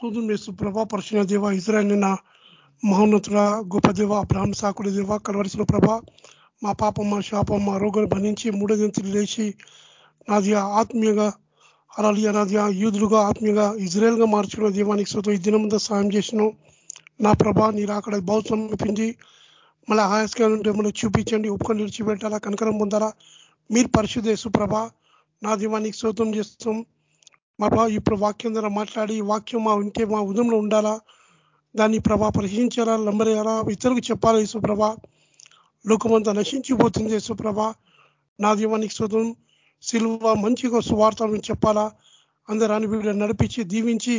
సూదు మేసు ప్రభా పరిశున దేవ ఇజ్రాయల్ నిన్న మహోన్నతుల గొప్ప దేవ అబ్రాహ్మ సాకుడి దేవ కలవరిసిన ప్రభ మా పాపం మా శాపం మా రోగాలు బంధించి మూడో దింతులు లేచి నాది ఆత్మీయంగా అలాగే నాది యూదులుగా ఆత్మీయంగా ఇజ్రాయల్గా మార్చుకున్న దేవానికి సొంత ఈ దినమంతా సాయం చేసిన. నా ప్రభా నీరు అక్కడ బహు సమర్పించి మళ్ళీ ఆయాస్కాలు ఉంటే మళ్ళీ చూపించండి ఒప్పుకొని నిలిచిపెట్టాలా కనకరం పొందాలా. మీరు పరిశుద్ధ ప్రభ నా దీవానికి శోతం చేస్తాం. మా ప్రభా ఇప్పుడు వాక్యం ద్వారా మాట్లాడి వాక్యం మా ఉంటే మా ఉదయంలో ఉండాలా? దాన్ని ప్రభా పరిశీలించాలా? లంబరేయాలా? ఇతరులకు చెప్పాలా యేసుప్రభ లోకమంతా నశించిపోతుంది యేసుప్రభ నా దీవానికి శోతం సిల్వ మంచిగా సువార్తలను చెప్పాలా? అందరాని వీళ్ళు నడిపించి దీవించి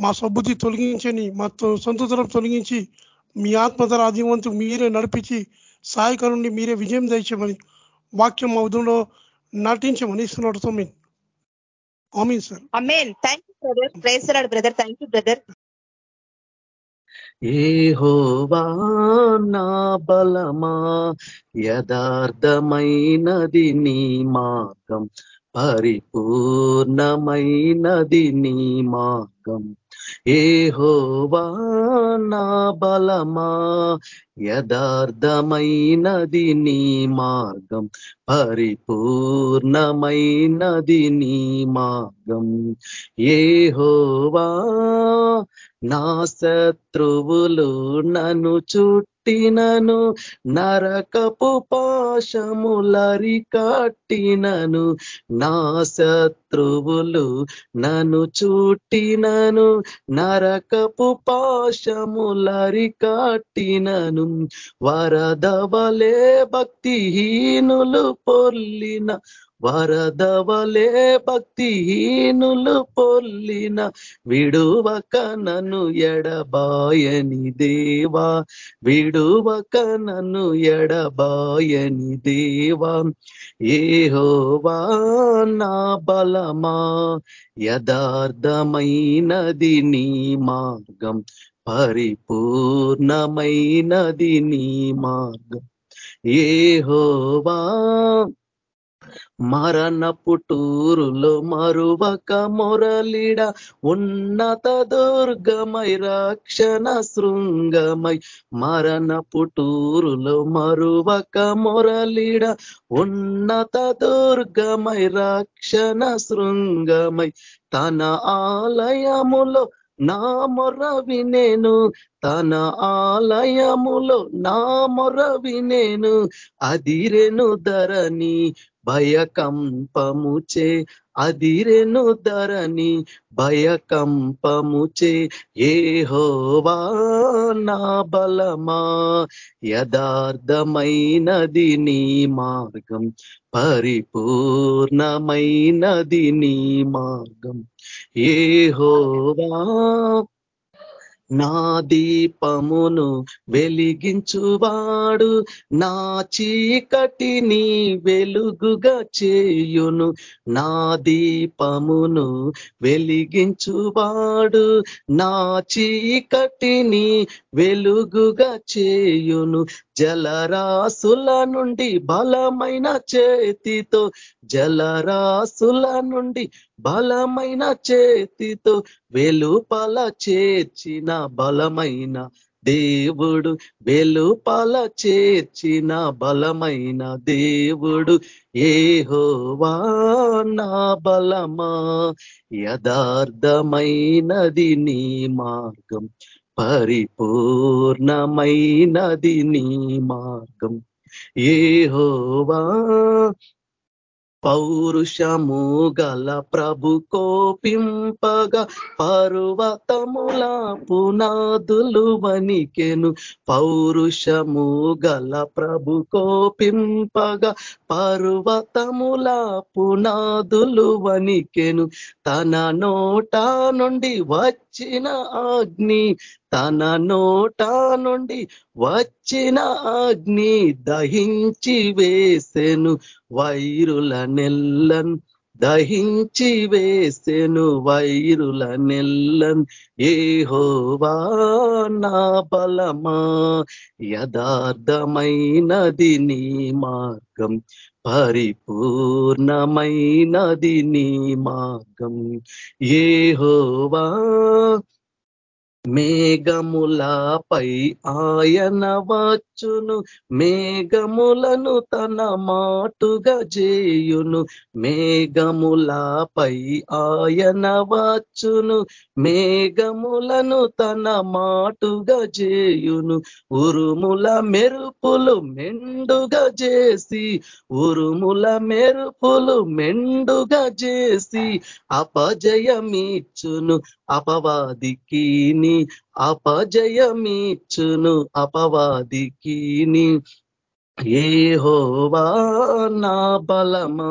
మా సబ్బుద్ధి తొలగించని మా సొంత తరం తొలగించి మీ ఆత్మధర ఆదివంతు మీరే నడిపించి సహాయకరుణ్ణి మీరే విజయం దయచేయమని వాక్యం మా ఉదంలో నటించమని ఇస్తున్నాడు తొమ్మిది amen sir. Amen thank you brother praise brother thank you brother ఏహోవా నా బలమా యథార్థమైనది నీ మార్గం పరిపూర్ణమైనది నీ మార్గం. ఏ నా బలమా యథార్థమైనది నీ మార్గం పరిపూర్ణమైనది నీ మార్గం. ఏ నా శత్రువులు నన్ను చుట్టినను నరకపు పాశములరి కట్టినను. నా శత్రువులు నన్ను చుట్టినను నరకపు పాశములరి కట్టినను. వరదవలే భక్తిహీనులు పొర్లిన వరదవలే భక్తిహీనులు పొల్లిన విడువక నన్ను ఎడబాయని దేవా విడువక నన్ను ఎడబాయని దేవా. ఏహోవా నా బలమా యథార్థమైనది నీ మార్గం పరిపూర్ణమైనది నీ మార్గం. ఏహోవా మరణ పుటూరులో మరువక మొరలిడ ఉన్నత దుర్గమై రక్షణ శృంగమై మరణ పుటూరులో మరువక మొరలిడ ఉన్నత దుర్గమై రక్షణ శృంగమై తన ఆలయములో నా మొర వినేను తన ఆలయములో నా మొర వినేను అదిరెను ధరని భయకంపముచే అదిరెను ధరని భయకంపముచే హోవా నా బలమా? యథార్థమైనది నీ మార్గం పరిపూర్ణమైనది నీ మార్గం. ఏహోవా నా దీపమును వెలిగించువాడు నా చీకటిని వెలుగుగా చేయును. నా దీపమును వెలిగించువాడు నా చీకటిని వెలుగుగా చేయును. జలరాసుల నుండి బలమైన చేతితో జలరాసుల నుండి బలమైన చేతితో వెలుపల చేర్చిన బలమైన దేవుడు వెలుపల చేర్చిన బలమైన దేవుడు. ఏహోవా నా బలమా యథార్థమైనది నీ మార్గం. పరిపూర్ణమైనది నీ మార్గం. ఏహోవా పౌరుషము గల ప్రభు కోపింపగా పర్వతముల పునాదులు వనికెను పౌరుషము గల ప్రభు కోపింపగా పర్వతముల పునాదులు వనికెను తన నోట నుండి వచ్చిన అగ్ని తన నోట నుండి వచ్చిన అగ్ని దహించి వేసెను. వైరుల నెల్లన్ దహించి వేసెను. వైరుల నెల్లన్ ఏహోవా నా బలమా యథార్థమైనది నీ మార్గం పరిపూర్ణమైనది నీ మార్గం ఏహోవా మేఘములపై ఆయన వచ్చును మేఘములను తన మాటుగా చేయును. మేఘములపై ఆయన వచ్చును మేఘములను తన మాటుగా చేయును. ఉరుముల మెరుపులు మెండుగా చేసి ఉరుముల మెరుపులు మెండుగా చేసి అపజయమిచ్చును. అపవాదికి అపజయమిచ్చును అపవాదికి ఏ హోవా నా బలమా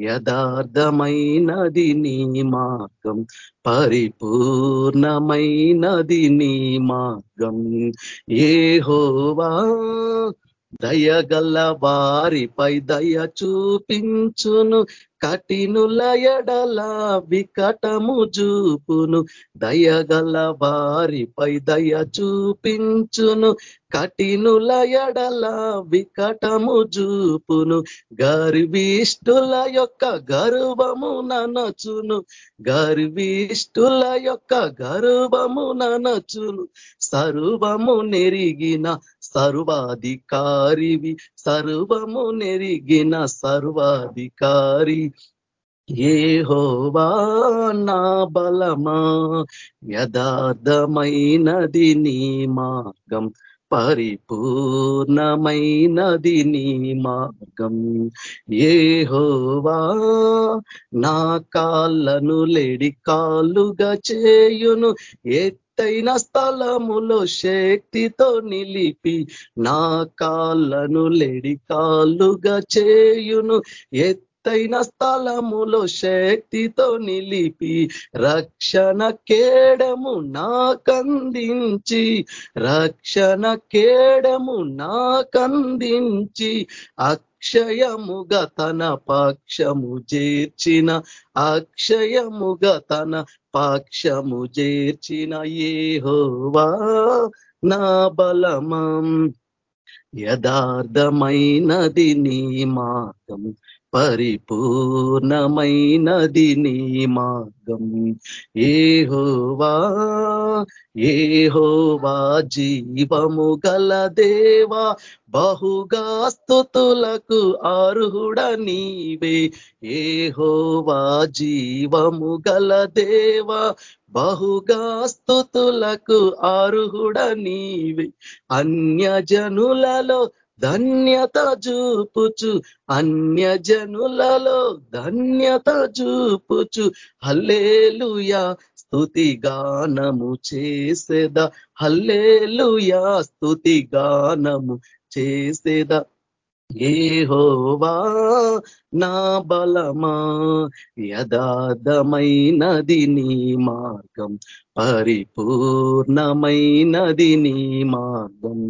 యథార్థమైనది నీ మార్గం పరిపూర్ణమైనది నీ మార్గం. ఏ హోవా దయగల వారిపై దయ చూపించును కఠినుల ఎడల వికటము చూపును దయగల వారిపై దయ చూపించును. కఠినుల ఎడల వికటము చూపును గర్విష్ఠుల యొక్క గర్వము ననచును. గర్విష్ఠుల యొక్క గర్వము ననచును. సర్వము నెరిగిన సర్వాధికారివి సర్వము నెరిగిన సర్వాధికారి. ఏ హోవా నా బలమా యథార్థమైనది నీ మార్గం పరిపూర్ణమైనది నీ మార్గం. ఏ హోవా నా కాళ్ళను లేడి కాళ్ళుగా చేయును ఎత్తైన స్థలములో శక్తితో నిలిపి నా కాళ్ళను లేడి కాళ్ళుగా చేయును. ఎత్తైన స్థలములో శక్తితో నిలిపి రక్షణ కేడము నాకందించి రక్షణ కేడము నాకందించి అక్షయముగ తన పాక్షము చేర్చిన అక్షయముగ తన పాక్షము చేర్చిన ఏహోవా నా బలమం. యథార్థమైనది నీ మార్గం. పరిపూర్ణమైనది నీ మార్గం. ఏహోవా ఏహోవా జీవము గల దేవా బహుగా స్థుతులకు అర్హుడ నీవే. ఏహోవా జీవము గల దేవా బహుగా స్థుతులకు అర్హుడ నీవే. అన్యజనులలో ధన్యత చూపుచు అన్య జనులలో ధన్యత చూపుచు. హల్లేలుయా స్థుతి గానము చేసేద? హల్లేలుయా స్థుతి గానము చేసేద? ఏహోవా నా బలమా యథార్థమైనది నీ మార్గం పరిపూర్ణమైనది నీ మార్గం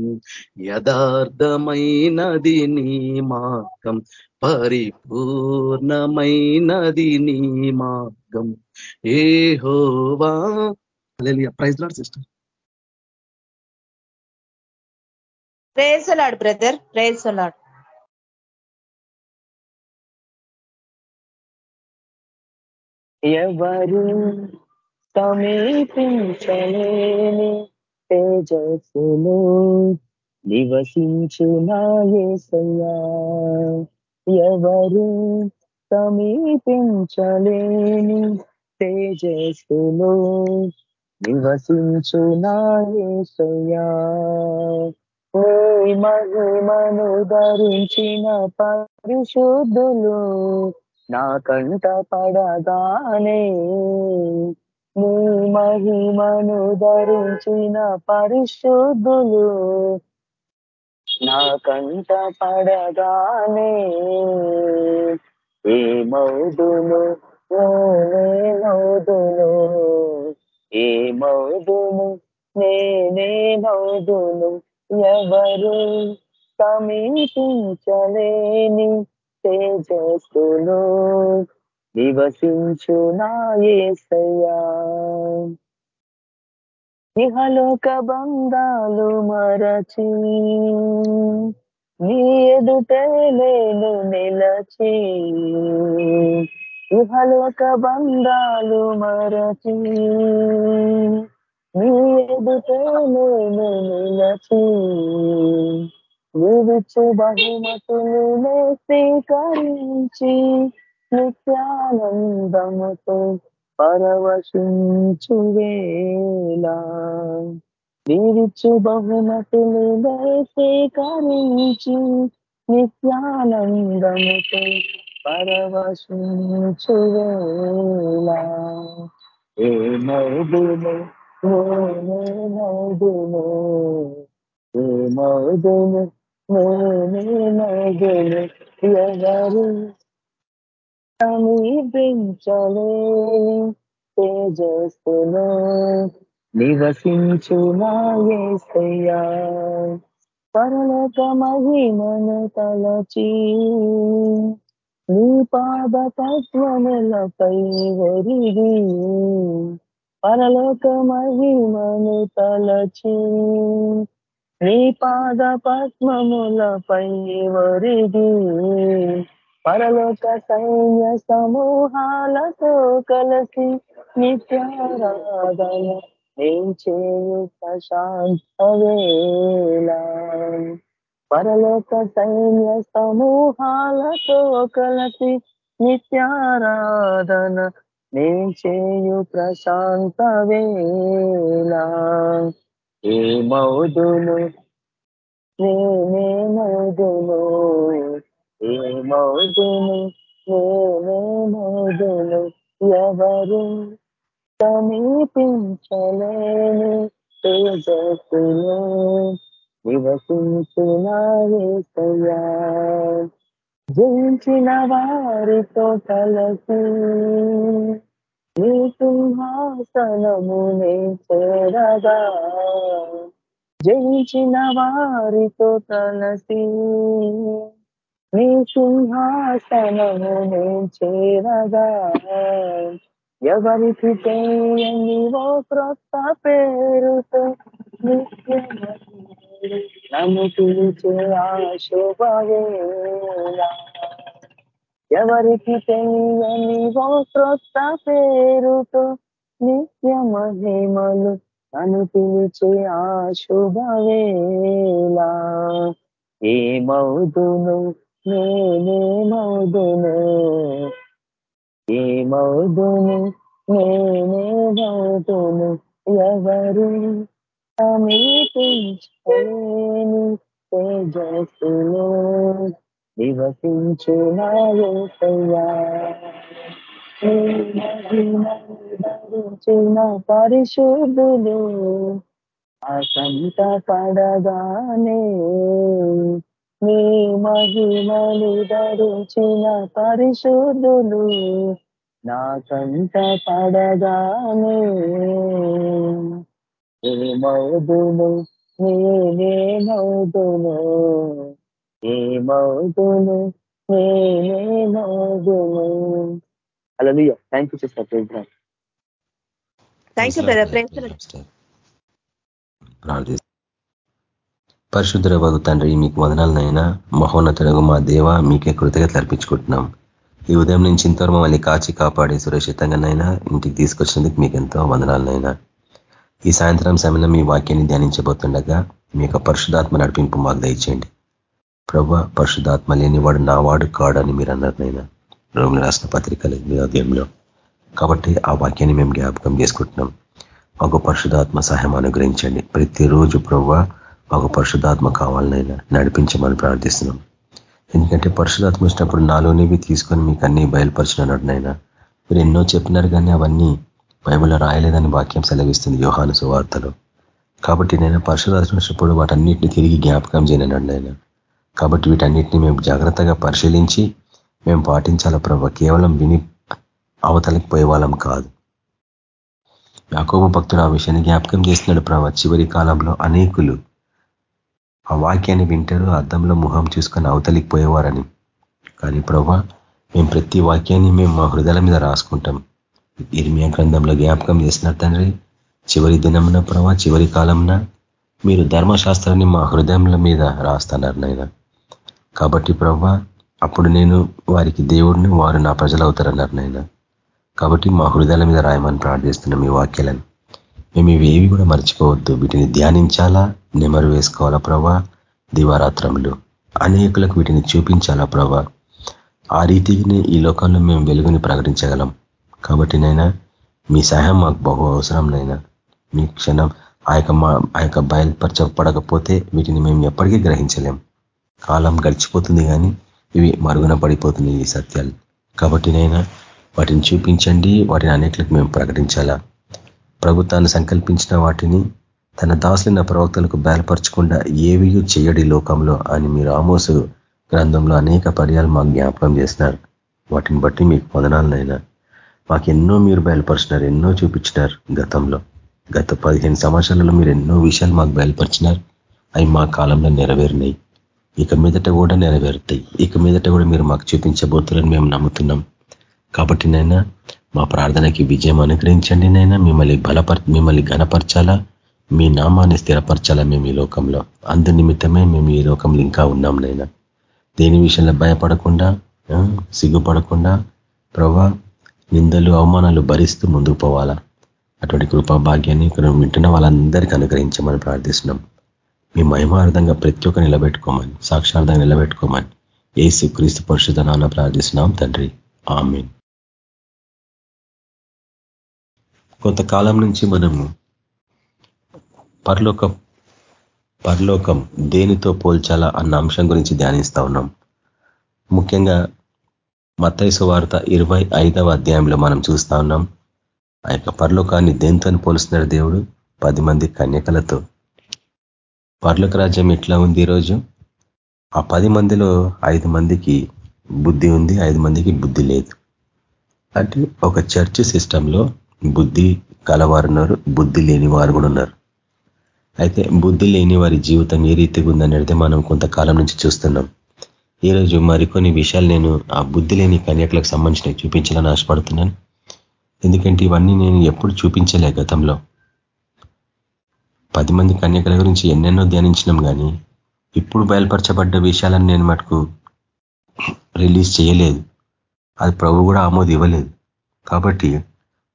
యథార్థమైనది నీ మార్గం పరిపూర్ణమైనది నీ మార్గం. ఏహోవా praise Lord sister. Praise Lord brother praise Lord ఎవరు సమీపించలేని తేజస్సులో నివసించునాయసయ్యా ఎవరు సమీపించలేని తేజస్సులో నివసించునాయసయ్యా మహిమను ధరించిన పరిశుద్ధులు నా కంట పడగానే నీ మహిమను ధరించిన పరిశుద్ధులు నా కంట పడగానే ఏ మౌదులు నేనౌదును ఏ మౌదులు నేనే నౌదును ఎవరు సమీపించలేని తేజస్సులో నివసించు నాయసయ్యా ఇహలోక బంధాలు మరచి నీ ఎదుటే నేను నిలచి ఇహలోక బంధాలు మరచి నీ ఎదుటే నేను నిలచి నీవిచ్చు బహుమతులు స్వీకరించి నిత్యానందముతో పరవశించు వేళ. నీవిచ్చు బహుమతులు స్వీకరించి నిత్యానందముతో పరవశించు వేళ. ఏ మౌదును నేనే మౌదును ఏ మౌదును నేనే మౌదును ఎవరు సమీపించలే? తేజస్సులో నివసించు నాయసయ్యా పరలోక మహిమను తలచి నీ పాద తత్వములపై ఒరిగి పరలోక మహిమను తలచి నీ పాద పద్మములపై ఒరిగి పరలోక సైన్య సమూహాలతో కలిసి నిత్యారాధన నేను చేయు ప్రశాంత పరలోక సైన్య సమూహాలతో కలిసి నిత్యారాధన నేను చేయు ప్రశాంత వేళ ఏ మౌదులు నేనే మౌదులు ఏ మౌదులు నేనే మౌదులు ఎవరు సమీపించలేని తేజస్సులో నివసించున్నాయేసయ్యా జయించిన వారితో కలిసి నీ సింహాసనమునే చేరగా జయించిన వారితో కలిసి నీ సింహాసనమునే చేరగా ఎవరికి తెలియని ఓ క్రొత్త పేరుతో నన్ను పిలిచే ఆ శుభవేళ. ఎవరికి తెలియని ఓ క్రొత్త పేరుతో నిత్య మహిమలు నన్ను పిలిచే ఆ శుభవేళ. ఏ మౌదును నేనే మౌదును. ఏ మౌదును నేనే మౌదును. ఎవరు సమీపించలేని తేజస్సులో నివసించున్నాయేసయ్యా ధరించిన పరిశుద్ధులు అసంత పడగానే నీ మహిమలు ధరించిన పరిశుద్ధులు నాకంత పడగానే ఏ మౌదును నేనే మౌదును ఏ మౌదును నేనే మౌదును అలా thank you sister program thank you brother praise ప్రార్థి పరిశుద్ధ వగు తండ్రి మీకు వదనాలనైనా మహోన్నతుడు మా దేవ మీకే కృతజ్ఞతలు అర్పించుకుంటున్నాం. ఈ ఉదయం నుంచి ఇంతవరకు మమ్మల్ని కాచి కాపాడి సురక్షితంగానైనా ఇంటికి తీసుకొచ్చినందుకు మీకు ఎంతో వందనాలనైనా. ఈ సాయంత్రం సమయంలో మీ వాక్యాన్ని ధ్యానించబోతుండగా మీ యొక్క పరిశుధాత్మ నడిపింపు మాకు దయచేయండి. ప్రభ పరిశుధాత్మ లేనివాడు నావాడు కాడని మీరు అన్నారనైనా రోగులు రాసిన పత్రికలు మీ ఉదయంలో కాబట్టి ఆ వాక్యాన్ని మేము జ్ఞాపకం చేసుకుంటున్నాం. మాకు పరిశుధాత్మ సహాయం అనుగ్రహించండి. ప్రతిరోజు ప్రభు మాకు పరిశుధాత్మ కావాలనైనా నడిపించమని ప్రార్థిస్తున్నాం. ఎందుకంటే పరిశుధాత్మ వచ్చినప్పుడు నాలోనివి తీసుకొని మీకు అన్ని బయలుపరిచినట్టునైనా మీరు ఎన్నో చెప్పినారు కానీ అవన్నీ బైబిల్లో రాయలేదని వాక్యం సెలవిస్తుంది యోహాను సువార్తలో. కాబట్టి నేను పరిశుధాత్మ వచ్చినప్పుడు వాటన్నిటిని తిరిగి జ్ఞాపకం చేయనన్నాడు కాబట్టి వీటన్నిటిని మేము జాగ్రత్తగా పరిశీలించి మేము పాటించాల ప్రభ? కేవలం విని అవతలకి పోయే వాళ్ళం కాదు. యాకోబ భక్తుడు ఆ విషయాన్ని జ్ఞాపకం చేస్తున్నాడు ప్రభావ చివరి కాలంలో అనేకులు ఆ వాక్యాన్ని వింటారు అద్దంలో ముఖం చూసుకొని అవతలికి పోయేవారని. కానీ ప్రభా మేము ప్రతి వాక్యాన్ని మేము మా హృదయాల మీద రాసుకుంటాం. ఇర్మియా గ్రంథంలో జ్ఞాపకం చేసినారు తండ్రి చివరి దినమున ప్రభా చివరి కాలంన మీరు ధర్మశాస్త్రాన్ని మా హృదయంల మీద రాస్తున్నారు నాయన. కాబట్టి ప్రభా అప్పుడు నేను వారికి దేవుడిని వారు నా ప్రజలు అవుతారన్నారు నాయన. కాబట్టి మా హృదయాల మీద రాయమని ప్రార్థిస్తున్నాం ఈ వాక్యాలను మేము ఇవి ఏవి కూడా మర్చిపోవద్దు. వీటిని ధ్యానించాలా నెమరు వేసుకోవాలా ప్రభా దివారాత్రములు అనేకులకు వీటిని చూపించాలా ప్రభా ఆ రీతిని ఈ లోకంలో మేము వెలుగుని ప్రకటించగలం. కాబట్టి నైనా మీ సహాయం మాకు బహు అవసరం నైనా మీ క్షణం ఆ యొక్క ఆ యొక్క బయలుపరచపడకపోతే వీటిని మేము ఎప్పటికీ గ్రహించలేం. కాలం గడిచిపోతుంది కానీ ఇవి మరుగున పడిపోతున్నాయి ఈ సత్యాలు. కాబట్టి నైనా వాటిని చూపించండి వాటిని అనేకలకు మేము ప్రకటించాలా? ప్రభుత్వాన్ని సంకల్పించిన వాటిని తన దాసులైన ప్రవక్తలకు బయలుపరచకుండా ఏవి చేయడి లోకంలో అని మీరు ఆమోసు గ్రంథంలో అనేక పర్యాలు మాకు జ్ఞాపకం చేస్తున్నారు వాటిని బట్టి మీకు పొందనాలనైనా మాకు ఎన్నో మీరు బయలుపరిచినారు ఎన్నో చూపించినారు గతంలో. గత పదిహేను సంవత్సరాలలో మీరు ఎన్నో విషయాలు మాకు బయలుపరిచినారు. అవి మా కాలంలో నెరవేరినాయి. ఇక మీదట కూడా నెరవేరుతాయి. ఇక మీదట కూడా మీరు మాకు చూపించబోతున్నారని మేము నమ్ముతున్నాం. కాబట్టి నైనా మా ప్రార్థనకి విజయం అనుగ్రహించండి నైనా మిమ్మల్ని బలపర మిమ్మల్ని ఘనపరచాలా? మీ నామాన్ని స్థిరపరచాలా మేము ఈ లోకంలో? అందు నిమిత్తమే మేము ఈ లోకంలో ఇంకా ఉన్నాం నైనా దేని విషయంలో భయపడకుండా సిగ్గుపడకుండా ప్రభా నిందలు అవమానాలు భరిస్తూ ముందుకు పోవాలా? అటువంటి కృపా భాగ్యాన్ని ఇక్కడ వింటున్న వాళ్ళందరికీ అనుగ్రహించమని ప్రార్థిస్తున్నాం. మీ మహిమార్థంగా ప్రతి ఒక్క నిలబెట్టుకోమని సాక్షార్థంగా నిలబెట్టుకోమని ఏసు క్రీస్తు పరిశుధ నాన్న ప్రార్థిస్తున్నాం తండ్రి. ఆమె కొంతకాలం నుంచి మనము పరలోక పరలోకం దేనితో పోల్చాలా అన్న అంశం గురించి ధ్యానిస్తా ఉన్నాం. ముఖ్యంగా మత్తైసు వార్త ఇరవై ఐదవ అధ్యాయంలో మనం చూస్తా ఉన్నాం. ఆ యొక్క పరలోకాన్ని దేనితో పోలుస్తున్నాడు దేవుడు? పది మంది కన్యకలతో. పర్లక రాజ్యం ఎట్లా ఉంది ఈరోజు ఆ పది మందిలో ఐదు మందికి బుద్ధి ఉంది ఐదు మందికి బుద్ధి లేదు. అంటే ఒక చర్చ్ సిస్టంలో బుద్ధి కలవారున్నారు బుద్ధి లేని వారు కూడా ఉన్నారు. అయితే బుద్ధి లేని వారి జీవితం ఏ రీతిగా ఉందనేది మనం కొంతకాలం నుంచి చూస్తున్నాం. ఈరోజు మరికొన్ని విషయాలు నేను ఆ బుద్ధి లేని కన్యకులకు సంబంధించినవి చూపించాలని ఆశపడుతున్నాను. ఎందుకంటే ఇవన్నీ నేను ఎప్పుడు చూపించలే గతంలో. పది మంది కన్యకల గురించి ఎన్నెన్నో ధ్యానించినాం కానీ ఇప్పుడు బయలుపరచబడ్డ విషయాలను నేను మటుకు రిలీజ్ చేయలేదు. అది ప్రభు కూడా ఆమోది ఇవ్వలేదు. కాబట్టి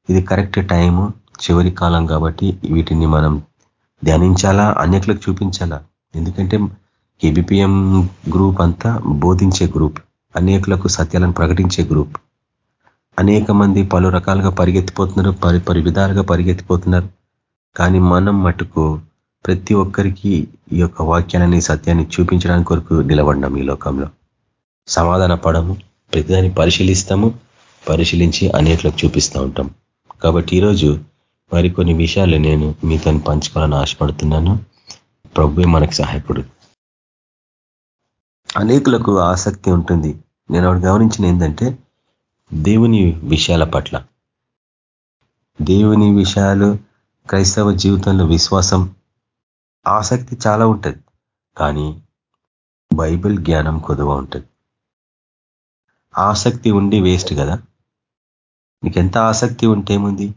ఇది కరెక్ట్ టైము చివరి కాలం కాబట్టి వీటిని మనం ధ్యానించాలా అనేకలకు చూపించాలా? ఎందుకంటే కేబిపిఎం గ్రూప్ అంతా బోధించే గ్రూప్ అనేకులకు సత్యాలను ప్రకటించే గ్రూప్. అనేక మంది పలు రకాలుగా పరిగెత్తిపోతున్నారు పరి పరి విధాలుగా పరిగెత్తిపోతున్నారు. కానీ మనం మటుకు ప్రతి ఒక్కరికి ఈ యొక్క వాక్యాలని సత్యాన్ని చూపించడానికి కొరకు నిలబడినాం ఈ లోకంలో. సమాధాన పడము ప్రతిదాన్ని పరిశీలిస్తాము పరిశీలించి అనేట్లకు చూపిస్తూ ఉంటాం. కాబట్టి ఈరోజు మరికొన్ని విషయాలు నేను మీతో పంచుకోవాలని ఆశపడుతున్నాను. ప్రభువే మనకు సహాయకుడు. అనేకులకు ఆసక్తి ఉంటుంది. నేను ఒకటి గమనించిన ఏంటంటే దేవుని విషయాల పట్ల. దేవుని విషయాలు క్రైస్తవ జీవితంలో విశ్వాసం ఆసక్తి చాలా ఉంటుంది. కానీ బైబిల్ జ్ఞానం కొదువ ఉంటుంది. ఆసక్తి ఉండి వేస్ట్ కదా? నీకు ఎంత ఆసక్తి ఉంటే ఏముంది?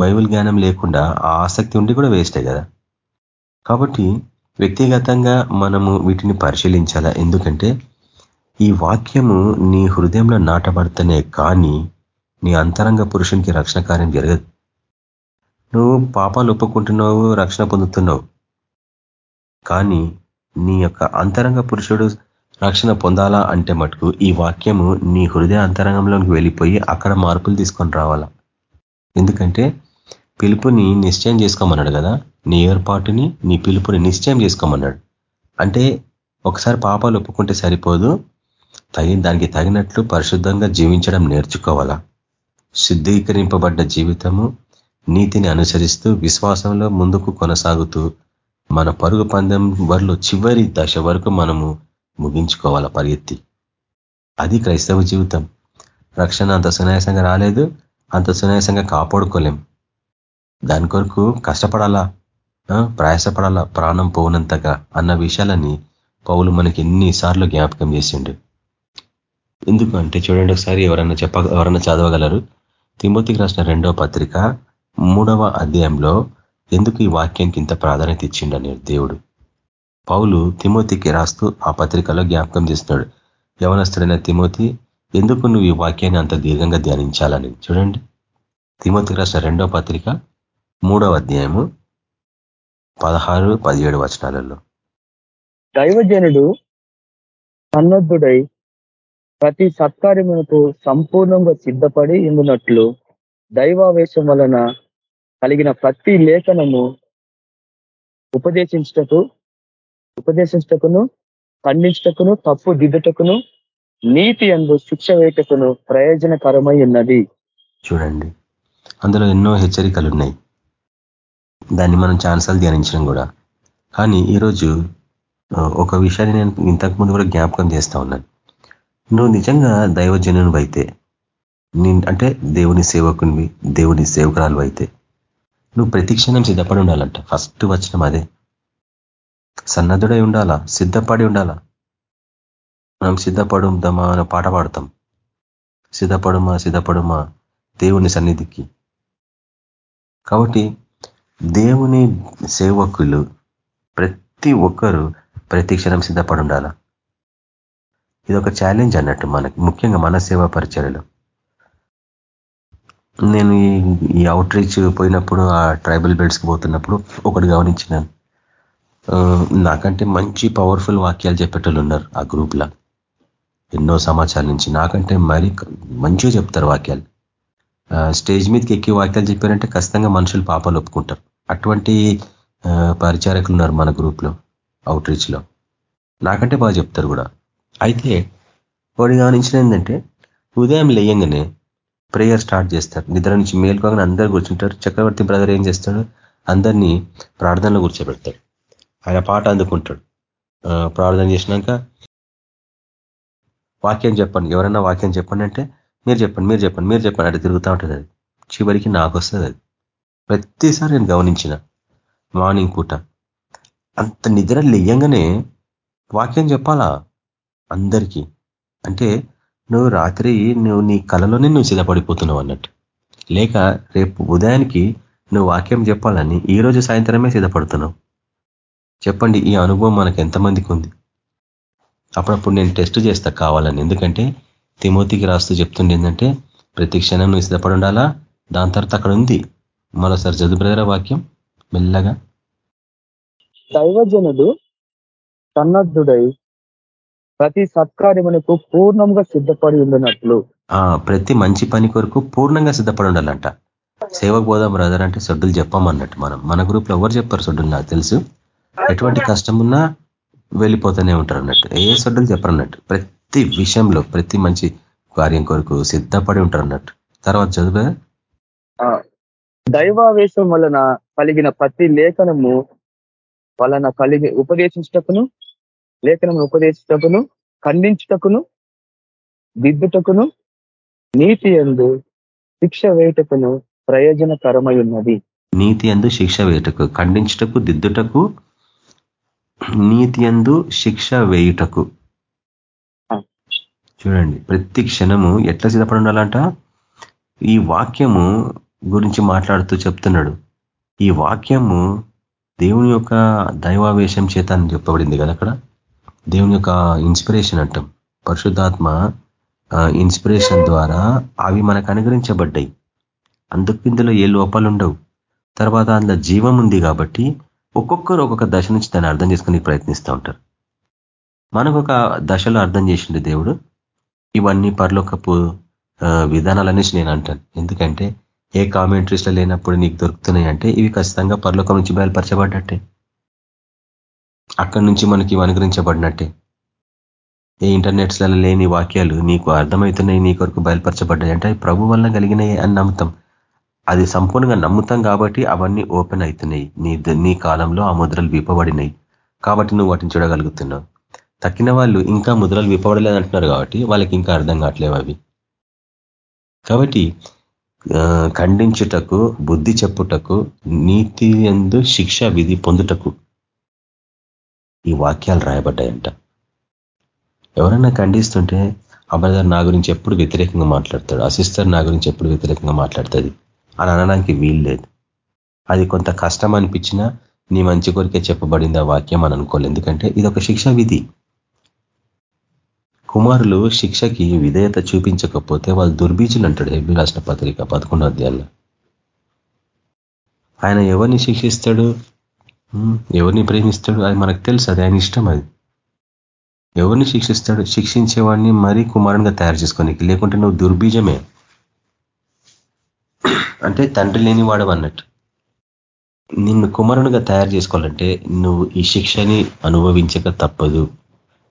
బైబిల్ జ్ఞానం లేకుండా ఆ ఆసక్తి ఉండి కూడా వేస్టే కదా? కాబట్టి వ్యక్తిగతంగా మనము వీటిని పరిశీలించాలా? ఎందుకంటే ఈ వాక్యము నీ హృదయంలో నాటబడుతనే కానీ నీ అంతరంగ పురుషునికి రక్షణ కార్యం జరగదు. నువ్వు పాపాలు ఒప్పుకుంటున్నావు రక్షణ పొందుతున్నావు. కానీ నీ యొక్క అంతరంగ పురుషుడు రక్షణ పొందాలా అంటే మటుకు ఈ వాక్యము నీ హృదయ అంతరంగంలోకి వెళ్ళిపోయి అక్కడ మార్పులు తీసుకొని రావాలా? ఎందుకంటే పిలుపుని నిశ్చయం చేసుకోమన్నాడు కదా? నీ ఏర్పాటుని నీ పిలుపుని నిశ్చయం చేసుకోమన్నాడు. అంటే ఒకసారి పాపాలు ఒప్పుకుంటే సరిపోదు. తగిన దానికి తగినట్లు పరిశుద్ధంగా జీవించడం నేర్చుకోవాలా? శుద్ధీకరింపబడ్డ జీవితము నీతిని అనుసరిస్తూ విశ్వాసంలో ముందుకు కొనసాగుతూ మన పరుగు పందెం వరలో చివరి దశ వరకు మనము ముగించుకోవాల పరిగెత్తి. అది క్రైస్తవ జీవితం. రక్షణ అంత సునాయాసంగా రాలేదు అంత సునాయాసంగా కాపాడుకోలేం. దాని కొరకు కష్టపడాలా? ప్రయాసపడాలా? ప్రాణం పోనంతగా అన్న విషయాలని పౌలు మనకి ఎన్నిసార్లు జ్ఞాపకం చేసిండు. ఎందుకంటే చూడండి ఒకసారి ఎవరన్నా చెప్ప ఎవరన్నా చదవగలరు? తిమోతికి రాసిన రెండో పత్రిక మూడవ అధ్యాయంలో ఎందుకు ఈ వాక్యానికి ఇంత ప్రాధాన్యత ఇచ్చిండని దేవుడు? పౌలు తిమోతికి రాస్తూ ఆ పత్రికలో జ్ఞాపకం చేస్తున్నాడు. యవనస్తుడైన తిమోతి ఎందుకు నువ్వు ఈ వాక్యాన్ని అంత దీర్ఘంగా ధ్యానించాలని? చూడండి. తిమోతికి రాసిన రెండో పత్రిక మూడవ అధ్యాయము పదహారు పదిహేడు వచనాలలో. దైవజనుడు సన్నద్ధుడై ప్రతి సత్కార్యములకు సంపూర్ణంగా సిద్ధపడి ఇందునట్లు దైవావేశం వలన కలిగిన ప్రతి లేఖనము ఉపదేశించటకు ఉపదేశించటకును ఖండించటకును తప్పు దిద్దుటకును నీతి అందు శిక్ష వేటకును ప్రయోజనకరమై ఉన్నది. చూడండి. అందులో ఎన్నో హెచ్చరికలు ఉన్నాయి దాన్ని మనం ఛాన్సాలు ధ్యానించడం కూడా. కానీ ఈరోజు ఒక విషయాన్ని నేను ఇంతకుముందు కూడా జ్ఞాపకం చేస్తా ఉన్నాను. నువ్వు నిజంగా దైవజనునివైతే అయితే అంటే దేవుని సేవకునివి దేవుని సేవకురాలు అయితే నువ్వు ప్రతిక్షణం సిద్ధపడి ఉండాలంట. ఫస్ట్ వచ్చిన అదే. సన్నద్ధుడై ఉండాలా? సిద్ధపడి ఉండాలా? మనం సిద్ధపడుదామా అని పాట పాడతాం. సిద్ధపడుమా సిద్ధపడుమా? దేవుని సన్నిధికి. కాబట్టి దేవుని సేవకులు ప్రతి ఒక్కరు ప్రతిక్షణం సిద్ధపడి ఉండాలా? ఇది ఒక ఛాలెంజ్ అన్నట్టు మనకి. ముఖ్యంగా మన సేవా పరిచయలో నేను ఈ అవుట్ రీచ్ పోయినప్పుడు ఆ ట్రైబల్ బెల్ట్స్కి పోతున్నప్పుడు ఒకటి గమనించినాను. నాకంటే మంచి పవర్ఫుల్ వాక్యాలు చెప్పేటోళ్ళు ఉన్నారు ఆ గ్రూప్లో ఎన్నో సమాచారం నుంచి నాకంటే మరీ మంచిగా చెప్తారు వాక్యాలు. స్టేజ్ మీదకి ఎక్కి వాక్యాలు చెప్పారంటే ఖచ్చితంగా మనుషులు పాపాలు ఒప్పుకుంటారు. అటువంటి పరిచారకులు ఉన్నారు మన గ్రూప్లో అవుట్ రీచ్లో నాకంటే బాగా చెప్తారు కూడా. అయితే వాడు గమనించిన ఏంటంటే ఉదయం లేయంగానే ప్రేయర్ స్టార్ట్ చేస్తారు. నిద్ర నుంచి మేల్కోగానే అందరు కూర్చుంటారు. చక్రవర్తి బ్రదర్ ఏం చేస్తాడు? అందరినీ ప్రార్థనలో కూర్చోబెడతాడు. ఆయన పాట అందుకుంటాడు. ప్రార్థన చేసినాక వాక్యం చెప్పండి. ఎవరైనా వాక్యం చెప్పండి అంటే మీరు చెప్పండి మీరు చెప్పండి మీరు చెప్పండి అంటే తిరుగుతూ ఉంటుంది అది. చివరికి నాకు వస్తుంది అది. ప్రతిసారి నేను గమనించిన మార్నింగ్ పూట. అంత నిద్ర లేయంగానే వాక్యం చెప్పాలా అందరికీ? అంటే నువ్వు రాత్రి నువ్వు నీ కళలోనే నువ్వు సిద్ధపడిపోతున్నావు అన్నట్టు. లేక రేపు ఉదయానికి నువ్వు వాక్యం చెప్పాలని ఈ రోజు సాయంత్రమే సిద్ధపడుతున్నావు. చెప్పండి ఈ అనుభవం మనకు ఎంతమందికి ఉంది? అప్పుడప్పుడు నేను టెస్ట్ చేస్తా కావాలని. ఎందుకంటే తిమోతికి రాస్తూ చెప్తుండే ఏంటంటే ప్రతి క్షణం నువ్వు సిద్ధపడి ఉండాలా? దాని తర్వాత అక్కడ ఉంది. మరోసారి చదువు వాక్యం మెల్లగా. దైవజనుడు సన్నద్ధుడై ప్రతి సత్కార్యమునకు పూర్ణంగా సిద్ధపడి ఉండినట్లు. ప్రతి మంచి పని కొరకు పూర్ణంగా సిద్ధపడి ఉండాలంట. సేవకు పోదాం బ్రదర్ అంటే సొడ్డులు చెప్పమన్నట్టు మనం. మన గ్రూప్లో ఎవరు చెప్పారు సొడ్డులు? నాకు తెలుసు. ఎటువంటి కష్టం ఉన్నా వెళ్ళిపోతూనే ఉంటారు అన్నట్టు. ఏ సొడ్డులు చెప్పరు అన్నట్టు ప్రతి విషయంలో ప్రతి మంచి కార్యం కొరకు సిద్ధపడి ఉంటారు అన్నట్టు. తర్వాత చదువు దైవావేశం వలన కలిగిన ప్రతి లేఖనము వలన కలిగి ఉపదేశించటకును లేఖనం ఉపదేశించటకును ఖండించుటకును దిద్దుటకును నీతి ఎందు శిక్ష వేయటకును ప్రయోజనకరమై ఉన్నది నీతి ఎందు శిక్ష వేయుటకు ఖండించుటకు దిద్దుటకు నీతి ఎందు శిక్ష వేయుటకు. చూడండి ప్రతి క్షణము ఎట్లా సిద్ధపడి ఉండాలంట ఈ వాక్యము గురించి మాట్లాడుతూ చెప్తున్నాడు. ఈ వాక్యము దేవుని యొక్క దైవావేశం చేత అని చెప్పబడింది కదా అక్కడ? దేవుని యొక్క ఇన్స్పిరేషన్ అంటాం. పరిశుద్ధాత్మ ఇన్స్పిరేషన్ ద్వారా అవి మనకు అనుగ్రహించబడ్డాయి. అందుకు ఇందులో ఏ లోపాలు ఉండవు. తర్వాత అందులో జీవం ఉంది కాబట్టి ఒక్కొక్కరు ఒక్కొక్క దశ నుంచి దాన్ని అర్థం చేసుకుని ప్రయత్నిస్తూ ఉంటారు. మనకు ఒక దశలో అర్థం చేసిండు దేవుడు ఇవన్నీ పర్లోకపు విధానాలనేసి నేను అంటాను. ఎందుకంటే ఏ కామెంట్రీస్లో లేనప్పుడు నీకు దొరుకుతున్నాయి అంటే ఇవి ఖచ్చితంగా పర్లోకం నుంచి బయలుపరచబడ్డట్టే. అక్కడి నుంచి మనకి అనుగ్రహించబడినట్టే. ఏ ఇంటర్నెట్స్లలో లేని వాక్యాలు నీకు అర్థమవుతున్నాయి నీ కొరకు బయలుపరచబడ్డాయి అంటే ప్రభు వల్ల కలిగినాయి అని నమ్ముతాం. అది సంపూర్ణంగా నమ్ముతాం కాబట్టి అవన్నీ ఓపెన్ అవుతున్నాయి. నీ నీ కాలంలో ఆ ముద్రలు విప్పబడినాయి. కాబట్టి నువ్వు వాటిని చూడగలుగుతున్నావు. తక్కిన వాళ్ళు ఇంకా ముద్రలు విప్పబడలేదు అంటున్నారు కాబట్టి వాళ్ళకి ఇంకా అర్థం కావట్లేవు అవి. కాబట్టి ఖండించుటకు బుద్ధి చెప్పుటకు నీతి ఎందు శిక్ష విధి పొందుటకు ఈ వాక్యాలు రాయబడ్డాయంట. ఎవరైనా ఖండిస్తుంటే ఆ బ్రదర్ నా గురించి ఎప్పుడు వ్యతిరేకంగా మాట్లాడతాడు? ఆ సిస్టర్ నా గురించి ఎప్పుడు వ్యతిరేకంగా మాట్లాడుతుంది? అని అనడానికి వీలు లేదు. అది కొంత కష్టం అనిపించినా నీ మంచి కొరికే చెప్పబడింది ఆ వాక్యం అని అనుకోలేదు. ఎందుకంటే ఇది ఒక శిక్ష విధి. కుమారులు శిక్షకి విధేయత చూపించకపోతే వాళ్ళు దుర్బీజులు అంటాడు. హెబ్బి రాష్ట్ర పత్రిక పదకొండో అధ్యాయంలో. ఆయన ఎవరిని శిక్షిస్తాడు? ఎవరిని ప్రేమిస్తాడు అది మనకు తెలుసు అది ఆయన ఇష్టం అది. ఎవరిని శిక్షిస్తాడు శిక్షించేవాడిని మరీ కుమారునిగా తయారు చేసుకోనికి లేకుంటే నువ్వు దుర్బీజమే. అంటే తండ్రి లేనివాడు అన్నట్టు. నిన్ను కుమారునిగా తయారు చేసుకోవాలంటే నువ్వు ఈ శిక్షని అనుభవించక తప్పదు.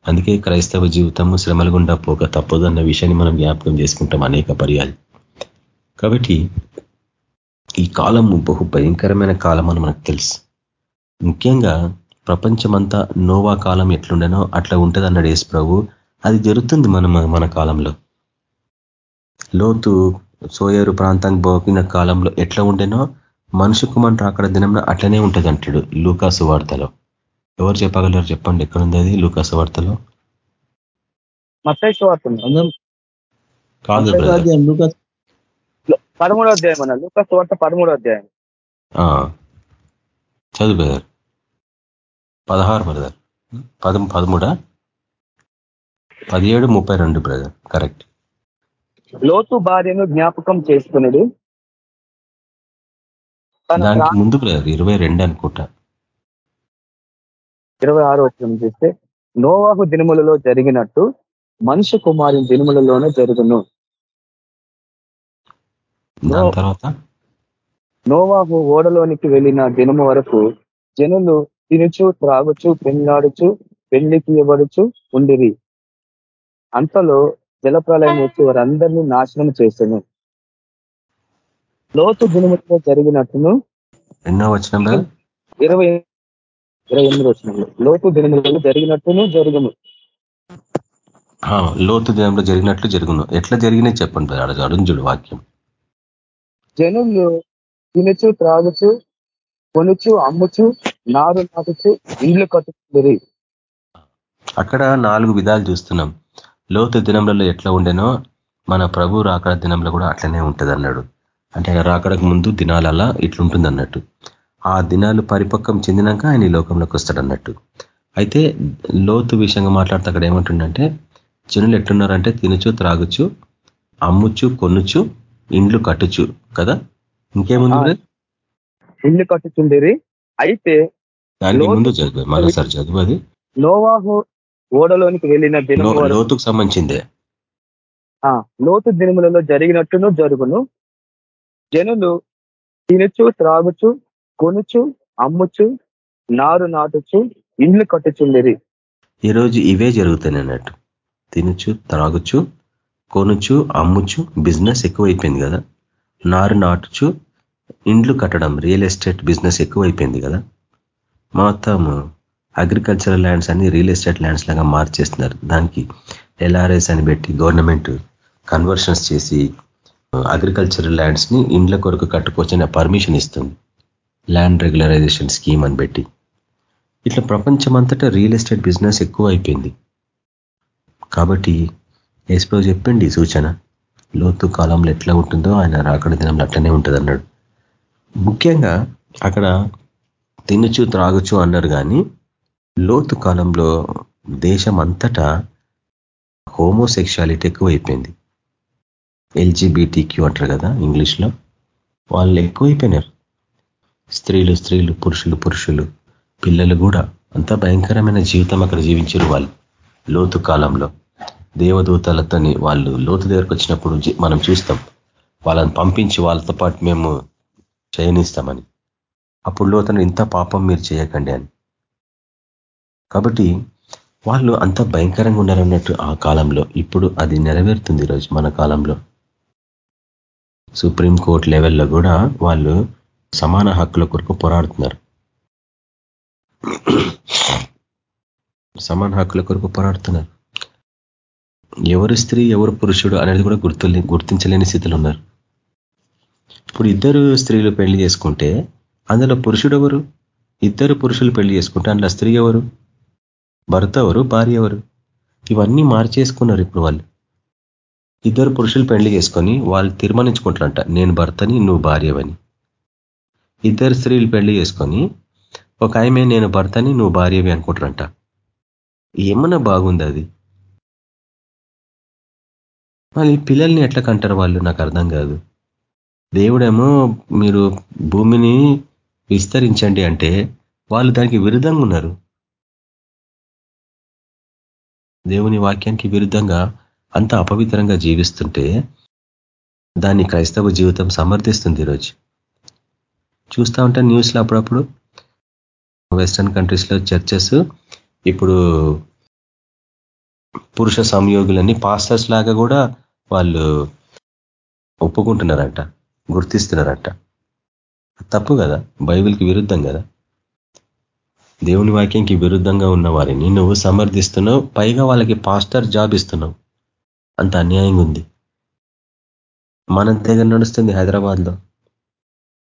అందుకే క్రైస్తవ జీవితము శ్రమల గుండా పోక తప్పదు అన్న విషయాన్ని మనం జ్ఞాపకం చేసుకుంటాం అనేక పర్యాలు. కాబట్టి ఈ కాలము బహు భయంకరమైన కాలం అని మనకు తెలుసు. ముఖ్యంగా ప్రపంచమంతా నోవా కాలం ఎట్లుండనో అట్లా ఉంటుంది అన్నాడు యేసు ప్రభు. అది జరుగుతుంది మన మన కాలంలో. లోతు సోయరు ప్రాంతానికి పోకిన కాలంలో ఎట్లా ఉండేనో మనుషు కుమార్ అక్కడ దినంలో అట్లనే ఉంటుంది అంటాడు లూకాసు వార్తలో. ఎవరు చెప్పగలరు చెప్పండి ఎక్కడుంది అది లూకాసు వార్తలో? కాదు పదమూడో అధ్యాయం అన్న లూకాస్ వార్త పదమూడో అధ్యాయం. ఆ, చదువు బ్రదర్ పదహారు బ్రదర్ పదం పదమూడా? పదిహేడు ముప్పై రెండు బ్రదర్ కరెక్ట్ లోతు భార్యను జ్ఞాపకం చేసుకునేది? దానికి ముందు బ్రదర్ ఇరవై రెండు అనుకుంటా. ఇరవై ఆరో వచ్చిన చూస్తే నోవాహు దినములలో జరిగినట్టు మనుష్య కుమారి దినములలోనే జరుగును. దాని తర్వాత? నోవాహు ఓడలోనికి వెళ్ళిన దినము వరకు జనులు తినుచు త్రాగుచు పెళ్ళాడుచు పెళ్ళికి ఇవ్వడుచు ఉండిరి. అంతలో జలప్రలయం వచ్చి వారందరినీ నాశనం చేశాను లోతు దినములో జరిగినట్టును ఎన్నో వచ్చిన ఇరవై ఇరవై ఎనిమిది వచ్చిన లోతు దినములలో జరిగినట్టును జరుగును. లోతు దినంలో జరిగినట్లు జరుగును. ఎట్లా జరిగినాయి చెప్పండి. బ్రదర్ అడుగు అడుంజుడు వాక్యం. జనులు తినచు త్రాగుచు కొనుచు అమ్ముచు నారు నాటుచు ఇండ్లు కట్టుకుంది అక్కడ నాలుగు విధాలు చూస్తున్నాం. లోతు దినములలో ఎట్లా ఉండేనో మన ప్రభు రాకడ దినంలో కూడా అట్లనే ఉంటుంది అన్నాడు అంటే ఆయన రాకడకు ముందు దినాలలా ఇట్లుంటుంది అన్నట్టు ఆ దినాలు పరిపక్వం చెందినాక ఆయన ఈ లోకంలోకి వస్తాడు అన్నట్టు అయితే లోతు విషయంగా మాట్లాడితే అక్కడ ఏమంటుండంటే జనులు ఎట్టున్నారంటే తినచు త్రాగుచు అమ్ముచు కొనుచు ఇండ్లు కట్టుచు కదా? ఇంకేముంది? ఇండ్లు కట్టుచుండిరి. అయితే దానికి లోతు- ముందు చదువు మరోసారి చదువు అది. నోవాహు ఓడలోనికి వెళ్ళిన దినం లోతుకు సంబంధించిందే. ఆ, లోతు దినములలో జరిగినట్టును జరుగును. జనులు తినుచు త్రాగుచు కొనుచు అమ్ముచు నారు నాటుచు ఇండ్లు కట్టుచుండిరి. ఈరోజు ఇవే జరుగుతాయి అన్నట్టు. తినుచు త్రాగుచు కొనుచు అమ్ముచు బిజినెస్ ఎక్కువైపోయింది కదా. నారు నాటుచు ఇండ్లు కట్టడం రియల్ ఎస్టేట్ బిజినెస్ ఎక్కువైపోయింది కదా. మొత్తం అగ్రికల్చరల్ ల్యాండ్స్ అన్ని రియల్ ఎస్టేట్ ల్యాండ్స్ లాగా మార్చేస్తున్నారు. దానికి ఎల్ఆర్ఎస్ అని పెట్టి గవర్నమెంట్ కన్వర్షన్స్ చేసి అగ్రికల్చరల్ ల్యాండ్స్ని ఇండ్ల కొరకు కట్టుకోవచ్చని పర్మిషన్ ఇస్తుంది. ల్యాండ్ రెగ్యులరైజేషన్ స్కీమ్ అని పెట్టి. ఇట్లా ప్రపంచమంతటా రియల్ ఎస్టేట్ బిజినెస్ ఎక్కువ అయిపోయింది కాబట్టి ఏసుప్రభు చెప్పండి సూచన. లోతు కాలంలో ఎట్లా ఉంటుందో ఆయన రాకడ దినంలో అట్లనే ఉంటుంది అన్నాడు. ముఖ్యంగా అక్కడ తినుచు త్రాగుచు అన్నారు కానీ లోతు కాలంలో దేశం అంతటా హోమోసెక్షువాలిటీ ఎక్కువైపోయింది. ఎల్జీబీటీ క్యూ అంటారు కదా ఇంగ్లీష్లో వాళ్ళు ఎక్కువైపోయినారు. స్త్రీలు స్త్రీలు పురుషులు పురుషులు పిల్లలు కూడా అంత భయంకరమైన జీవితం అక్కడ జీవించారు వాళ్ళు లోతు కాలంలో. దేవదూతలతోని వాళ్ళు లోతు దగ్గరకు వచ్చినప్పుడు మనం చూస్తాం. వాళ్ళని పంపించి వాళ్ళతో పాటు మేము చయనిస్తామని. అప్పుడు లోతను ఇంత పాపం మీరు చేయకండి అని. కాబట్టి వాళ్ళు అంత భయంకరంగా ఉన్నారన్నట్టు ఆ కాలంలో ఇప్పుడు అది నెరవేరుతుంది ఈరోజు మన కాలంలో. సుప్రీంకోర్టు లెవెల్లో కూడా వాళ్ళు సమాన హక్కుల కొరకు పోరాడుతున్నారు. సమాన హక్కుల కొరకు పోరాడుతున్నారు. ఎవరు స్త్రీ ఎవరు పురుషుడు అనేది కూడా గుర్తు గుర్తించలేని స్థితిలో ఉన్నారు ఇప్పుడు ఇద్దరు స్త్రీలు పెళ్ళి చేసుకుంటే అందులో పురుషుడు ఎవరు? ఇద్దరు పురుషులు పెళ్ళి చేసుకుంటే అందులో స్త్రీ ఎవరు? భర్త ఎవరు? భార్య ఎవరు? ఇవన్నీ మార్చేసుకున్నారు ఇప్పుడు వాళ్ళు. ఇద్దరు పురుషులు పెళ్ళి చేసుకొని వాళ్ళు తీర్మానించుకుంటారంట నేను భర్తని నువ్వు భార్యవని. ఇద్దరు స్త్రీలు పెళ్ళి చేసుకొని ఒక ఆమె నేను భర్తని నువ్వు భార్యవి అనుకుంటారంట. ఏమన్నా బాగుంది అది? మళ్ళీ పిల్లల్ని ఎట్లా కంటారు వాళ్ళు? నాకు అర్థం కాదు. దేవుడేమో మీరు భూమిని విస్తరించండి అంటే వాళ్ళు దానికి విరుద్ధంగా ఉన్నారు. దేవుని వాక్యానికి విరుద్ధంగా అంత అపవిత్రంగా జీవిస్తుంటే దాన్ని క్రైస్తవ జీవితం సమర్థిస్తుంది ఈరోజు. చూస్తూ ఉంటాను న్యూస్లో అప్పుడప్పుడు. వెస్టర్న్ కంట్రీస్లో చర్చెస్ ఇప్పుడు పురుష సంయోగులన్నీ పాస్టర్స్ లాగా కూడా వాళ్ళు ఒప్పుకుంటున్నారంట గుర్తిస్తున్నారంట. తప్పు కదా? బైబిల్కి విరుద్ధం కదా? దేవుని వాక్యంకి విరుద్ధంగా ఉన్న వారిని నువ్వు సమర్థిస్తున్నావు పైగా వాళ్ళకి పాస్టర్ జాబ్ ఇస్తున్నావు. అంత అన్యాయంగా ఉంది. మన దగ్గర నడుస్తుంది హైదరాబాద్లో.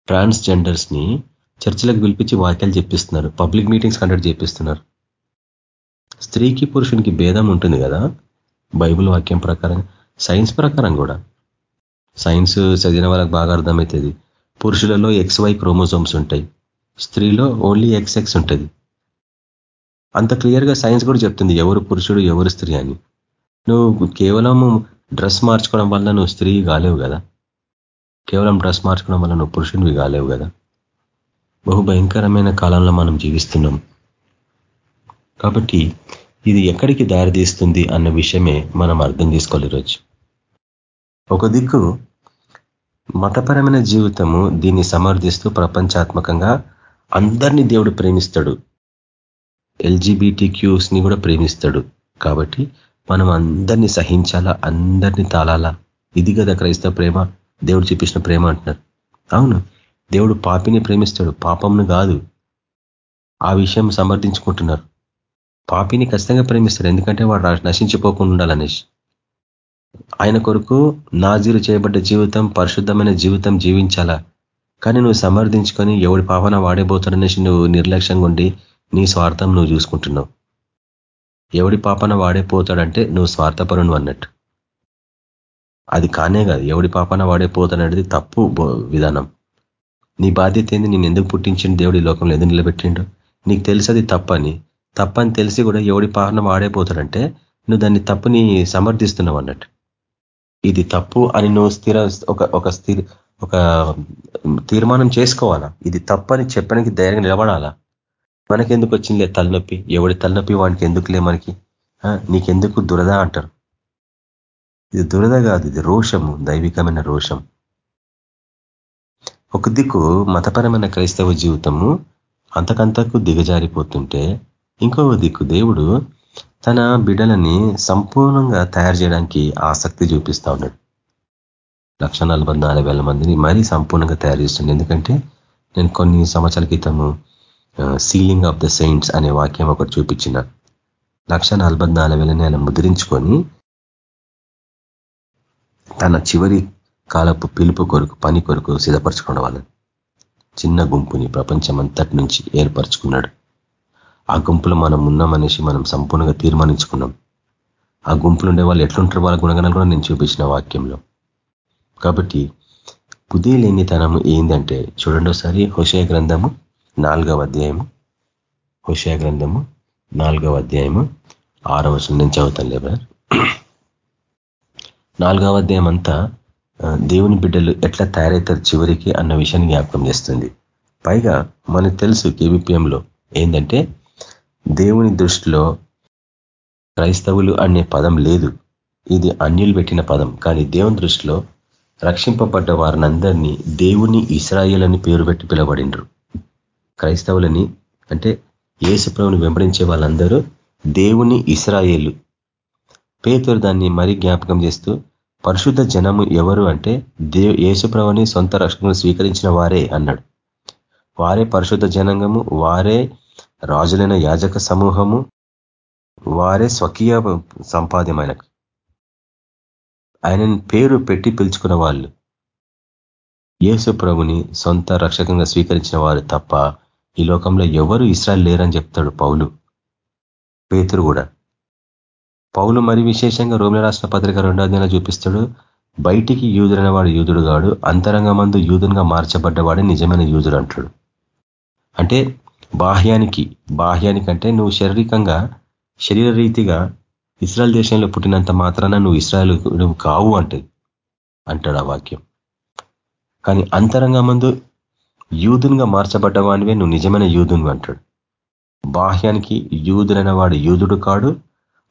ట్రాన్స్జెండర్స్ని చర్చిలకు పిలిపించి వాక్యాలు చెప్పిస్తున్నారు పబ్లిక్ మీటింగ్స్ కండక్ట్ చేపిస్తున్నారు. స్త్రీకి పురుషునికి భేదం ఉంటుంది కదా? బైబుల్ వాక్యం ప్రకారం సైన్స్ ప్రకారం కూడా. సైన్స్ చదివిన వాళ్ళకి బాగా అర్థమవుతుంది పురుషులలో ఎక్స్ వై క్రోమోజోమ్స్ ఉంటాయి. స్త్రీలో ఓన్లీ ఎక్స్ఎక్స్ ఉంటుంది. అంత క్లియర్గా సైన్స్ కూడా చెప్తుంది. ఎవరు పురుషుడు ఎవరు స్త్రీ అని. నువ్వు కేవలం డ్రెస్ మార్చుకోవడం వల్ల నువ్వు స్త్రీ కాలేవు కదా. కేవలం డ్రెస్ మార్చుకోవడం వల్ల నువ్వు పురుషుడివి కాలేవు కదా. బహు భయంకరమైన కాలంలో మనం జీవిస్తున్నాం. కాబట్టి ఇది ఎక్కడికి దారితీస్తుంది అన్న విషయమే మనం అర్థం చేసుకోవాలి ఈరోజు. ఒక దిక్కు మతపరమైన జీవితము దీన్ని సమర్థిస్తూ ప్రపంచాత్మకంగా అందరినీ దేవుడు ప్రేమిస్తాడు. ఎల్జీబీటీ క్యూస్ని కూడా ప్రేమిస్తాడు. కాబట్టి మనం అందరినీ సహించాలా అందరినీ తాళాలా? ఇది కదా క్రైస్తవ ప్రేమ. దేవుడు చూపించిన ప్రేమ అంటున్నారు. అవును దేవుడు పాపిని ప్రేమిస్తాడు. పాపంను కాదు. ఆ విషయం సమర్థించుకుంటున్నారు. పాపిని ఖచ్చితంగా ప్రేమిస్తాడు ఎందుకంటే వాడు నశించిపోకుండా ఉండాలనేసి. ఆయన కొరకు నాజీరు చేయబడ్డ జీవితం పరిశుద్ధమైన జీవితం జీవించాలా? కానీ నువ్వు సమర్థించుకొని ఎవడి పాపన వాడేపోతాడనేసి నువ్వు నిర్లక్ష్యంగా ఉండి నీ స్వార్థం నువ్వు చూసుకుంటున్నావు. ఎవడి పాపన వాడేపోతాడంటే నువ్వు స్వార్థపరును అన్నట్టు. అది కానే కాదు ఎవడి పాపన వాడేపోతాడనేది తప్పు విధానం. నీ బాధ్యత ఏంది? నేను ఎందుకు పుట్టించిండు? దేవుడి లోకంలో ఎందుకు నిలబెట్టిండు? నీకు తెలిసది తప్పని. తప్పని తెలిసి కూడా ఎవడి పాపన వాడైపోతాడంటే నువ్వు దాన్ని తప్పుని సమర్థిస్తున్నావు అన్నట్టు. ఇది తప్పు అని నువ్వు స్థిర ఒక ఒక స్థిర ఒక తీర్మానం చేసుకోవాలా? ఇది తప్పని చెప్పడానికి ధైర్యంగా నిలబడాలా? మనకెందుకు వచ్చిందిలే తలనొప్పి? ఎవడి తలనొప్పి వానికి ఎందుకులే మనకి? నీకెందుకు దురద అంటారు? ఇది దురద కాదు ఇది రోషము దైవికమైన రోషం. ఒక దిక్కు మతపరమైన క్రైస్తవ జీవితము అంతకంతకు దిగజారిపోతుంటే ఇంకో దిక్కు దేవుడు తన బిడ్డలని సంపూర్ణంగా తయారు చేయడానికి ఆసక్తి చూపిస్తా ఉన్నాడు. లక్ష మందిని మరీ సంపూర్ణంగా తయారు చేస్తుంది ఎందుకంటే నేను కొన్ని సంవత్సరాల క్రితము సీలింగ్ ఆఫ్ ద సెయింట్స్ అనే వాక్యం ఒకటి చూపించిన. లక్ష ఆయన ముద్రించుకొని తన చివరి కాలపు పిలుపు కొరకు పని కొరకు సిద్ధపరచుకున్న వాళ్ళని చిన్న గుంపుని ప్రపంచమంతటి నుంచి ఏర్పరచుకున్నాడు. ఆ గుంపులో మనం ఉన్నామనేసి మనం సంపూర్ణంగా తీర్మానించుకున్నాం. ఆ గుంపులు ఉండే వాళ్ళు ఎట్లుంటారు వాళ్ళ గుణగణాలు కూడా నేను చూపించిన వాక్యంలో. కాబట్టి బుద్ధి లేనితనము ఏంటంటే చూడండి ఒకసారి హుషయ గ్రంథము నాలుగవ అధ్యాయము. హుషయ గ్రంథము నాలుగవ అధ్యాయము ఆరవ నుంచి చదువుతాను లేబర్ నాలుగవ అధ్యాయం అంతా దేవుని బిడ్డలు ఎట్లా తయారవుతారు చివరికి అన్న విషయాన్ని జ్ఞాపకం చేస్తుంది. పైగా మనకు తెలుసు కేబిపిఎంలో ఏంటంటే దేవుని దృష్టిలో క్రైస్తవులు అనే పదం లేదు. ఇది అన్యులు పెట్టిన పదం. కానీ దేవుని దృష్టిలో రక్షింపబడ్డ వారినందరినీ దేవుని ఇస్రాయేల్ అని పేరు పెట్టి పిలవడిండ్రు క్రైస్తవులని అంటే ఏసుప్రభుని వెంబడించే వాళ్ళందరూ దేవుని ఇస్రాయేలు. పేతురు దాన్ని మరీ జ్ఞాపకం చేస్తూ పరిశుద్ధ జనము ఎవరు అంటే దే ఏసుప్రభుని సొంత రక్షణను స్వీకరించిన వారే అన్నాడు. వారే పరిశుద్ధ జనాంగము వారే రాజులైన యాజక సమూహము వారే స్వకీయ సంపాద్యం ఆయనకు ఆయనని పేరు పెట్టి పిలుచుకున్న వాళ్ళు. యేసు ప్రభుని సొంత రక్షకంగా స్వీకరించిన వారు తప్ప ఈ లోకంలో ఎవరు ఇస్రాయల్ లేరని చెప్తాడు పౌలు. పేతురు కూడా. పౌలు మరి విశేషంగా రోమిల రాష్ట్ర పత్రిక రెండోదిన చూపిస్తాడు బయటికి యూదుడైన వాడు యూదుడు కాడు అంతరంగ మందు యూదునిగా మార్చబడ్డవాడే నిజమైన యూదుడు అంటాడు. అంటే బాహ్యానికి బాహ్యానికి అంటే నువ్వు శారీరకంగా శరీర రీతిగా ఇస్రాయల్ దేశంలో పుట్టినంత మాత్రాన నువ్వు ఇస్రాయల్ నువ్వు కావు అంటది అంటాడు ఆ వాక్యం. కానీ అంతరంగ ముందు యూదునిగా మార్చబడ్డవానివే నువ్వు నిజమైన యూదుని అంటాడు. బాహ్యానికి యూదులైన వాడు యూదుడు కాడు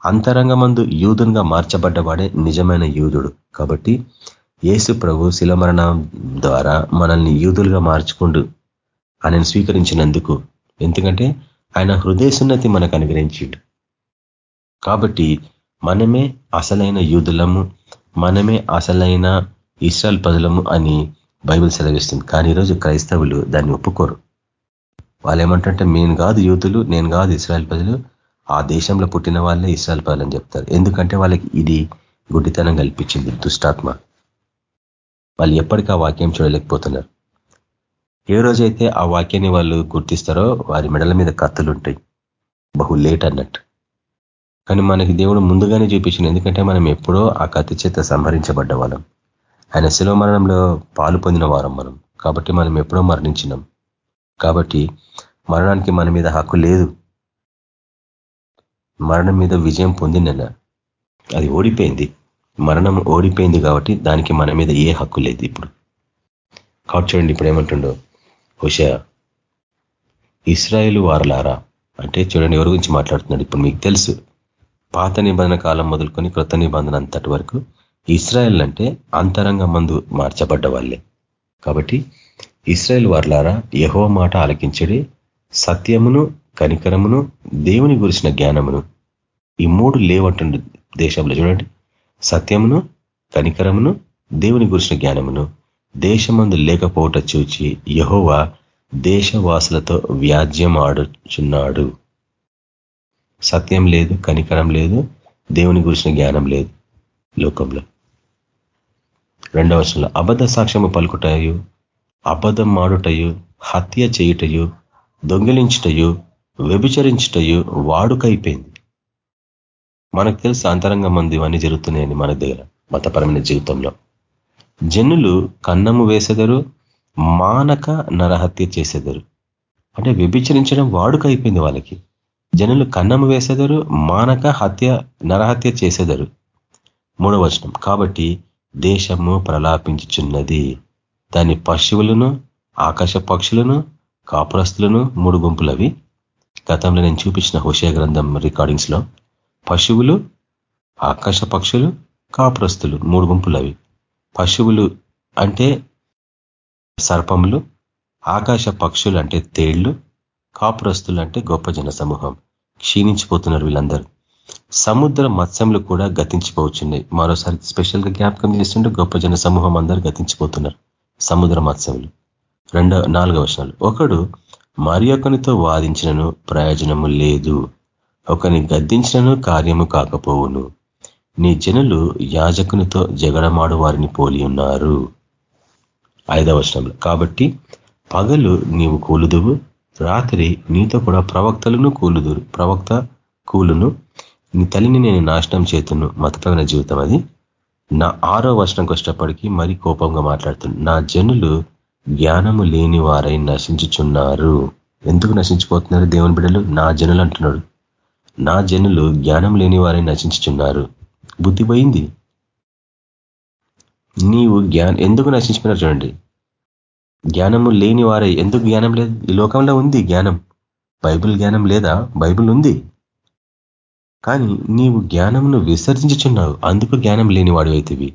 అంతరంగమందు యూదునిగా మార్చబడ్డవాడే నిజమైన యూదుడు. కాబట్టి యేసు ప్రభు శిలమరణం ద్వారా మనల్ని యూదులుగా మార్చుకుండు ఆయనను స్వీకరించినందుకు ఎందుకంటే ఆయన హృదయ సున్నతి మనకు అనుగ్రహించిండు. కాబట్టి మనమే అసలైన యూదులము మనమే అసలైన ఇస్రాల్ ప్రజలము అని బైబిల్ సెలవిస్తుంది. కానీ ఈరోజు క్రైస్తవులు దాన్ని ఒప్పుకోరు. వాళ్ళు ఏమంటే నేను కాదు యూతులు నేను కాదు ఇస్రాయల్ ప్రజలు ఆ దేశంలో పుట్టిన వాళ్ళే ఇస్రాయల్ ప్రజలు అని చెప్తారు. ఎందుకంటే వాళ్ళకి ఇది గుడ్డితనం కల్పించింది దుష్టాత్మ. వాళ్ళు ఎప్పటికీ ఆ వాక్యం చూడలేకపోతున్నారు. ఏ రోజైతే ఆ వాక్యాన్ని వాళ్ళు గుర్తిస్తారో వారి మెడల మీద కత్తులు ఉంటాయి బహు లేట్ అన్నట్టు. కానీ మనకి దేవుడు ముందుగానే చూపించింది ఎందుకంటే మనం ఎప్పుడో ఆ కత్తి చేత సంహరించబడ్డ వాళ్ళం. ఆయన శిలవ మరణంలో పాలు పొందిన వారం మనం. కాబట్టి మనం ఎప్పుడో మరణించినాం. కాబట్టి మరణానికి మన మీద హక్కు లేదు. మరణం మీద విజయం పొందిందన్న అది ఓడిపోయింది. మరణం ఓడిపోయింది కాబట్టి దానికి మన మీద ఏ హక్కు లేదు ఇప్పుడు. కాబట్టి చూడండి ఇప్పుడు ఏమంటుండో. హుషయ ఇస్రాయేల్ వారలారా? అంటే చూడండి ఎవరి గురించి మాట్లాడుతున్నాడు? ఇప్పుడు మీకు తెలుసు పాత నిబంధన కాలం మొదలుకొని కృత నిబంధన అంతటి వరకు ఇస్రాయల్ అంటే అంతరంగ మందు మార్చబడ్డ వాళ్ళే. కాబట్టి ఇస్రాయల్ వార్లారా యహో మాట ఆలకించడి సత్యమును కనికరమును దేవుని గురిసిన జ్ఞానమును ఈ మూడు లేవంటుండే దేశంలో. చూడండి సత్యమును కనికరమును దేవుని గురిసిన జ్ఞానమును. దేశమందు లేకపోవట చూచి యహోవా దేశవాసులతో వ్యాజ్యం ఆడుచున్నాడు సత్యం లేదు కనికరం లేదు దేవుని గురిసిన జ్ఞానం లేదు. లోకంలో. రెండవ వర్షంలో అబద్ధ సాక్ష్యము పలుకుటయు అబద్ధం మాడుటయు హత్య చేయుటయు దొంగిలించుటయు వ్యభిచరించుటయు వాడుకైపోయింది. మనకు తెలుసు అంతరంగ మంది ఇవన్నీ జరుగుతున్నాయని మన దగ్గర మతపరమైన జీవితంలో. జనులు కన్నము వేసెదరు మానక నరహత్య చేసేదరు. అంటే వ్యభిచరించడం వాడుకైపోయింది వాళ్ళకి. జనులు కన్నము వేసేదరు మానక హత్య నరహత్య చేసేదరు. మూడవ వచనం. కాబట్టి దేశము ప్రలాపించుచున్నది. దాని పశువులను ఆకాశ పక్షులను కాపురస్తులను మూడు గుంపులవి. గతంలో నేను చూపించిన హుషయ గ్రంథం రికార్డింగ్స్లో పశువులు ఆకాశ పక్షులు కాపురస్తులు మూడు గుంపులవి. పశువులు అంటే సర్పములు ఆకాశ పక్షులు అంటే తేళ్ళు కాపురస్తులు అంటే గొప్ప జన సమూహం క్షీణించిపోతున్నారు వీళ్ళందరూ. సముద్ర మత్స్యములు కూడా గతించిపోవచ్చున్నాయి. మరోసారి స్పెషల్గా జ్ఞాపకం చేస్తుంటే గొప్ప జన సమూహం అందరూ గతించిపోతున్నారు సముద్ర మత్స్యములు. రెండో నాలుగవ వర్షాలు ఒకడు మరి ఒకనితో వాదించినను ప్రయోజనము లేదు. ఒకని గద్దించినను కార్యము కాకపోవును. నీ జనులు యాజకునితో జగడమాడు వారిని పోలి ఉన్నారు. ఐదవ కాబట్టి పగలు నీవు కూలుదువు రాత్రి నీతో కూడా ప్రవక్తలను కూలుదురు ప్రవక్త కూలును. నీ తల్లిని నేను నాశనం చేతును మతపరమైన జీవితం అది. నా ఆరో వర్షంకి వచ్చేటప్పటికీ మరి కోపంగా మాట్లాడుతుంది నా జనులు జ్ఞానము లేని వారై నశించుచున్నారు. ఎందుకు నశించిపోతున్నారు దేవుని బిడ్డలు? నా జనులు అంటున్నాడు. నా జనులు జ్ఞానం లేని వారై నశించుచున్నారు. బుద్ధి పోయింది నీవు జ్ఞానం ఎందుకు నశించుకున్నారు చూడండి. జ్ఞానము లేని వారే ఎందుకు జ్ఞానం లేదు? ఈ లోకంలో ఉంది జ్ఞానం. బైబిల్ జ్ఞానం లేదా? బైబిల్ ఉంది. కానీ నీవు జ్ఞానమును విసర్జించుచున్నావు అందుకు జ్ఞానం లేని వాడు అవుతుంది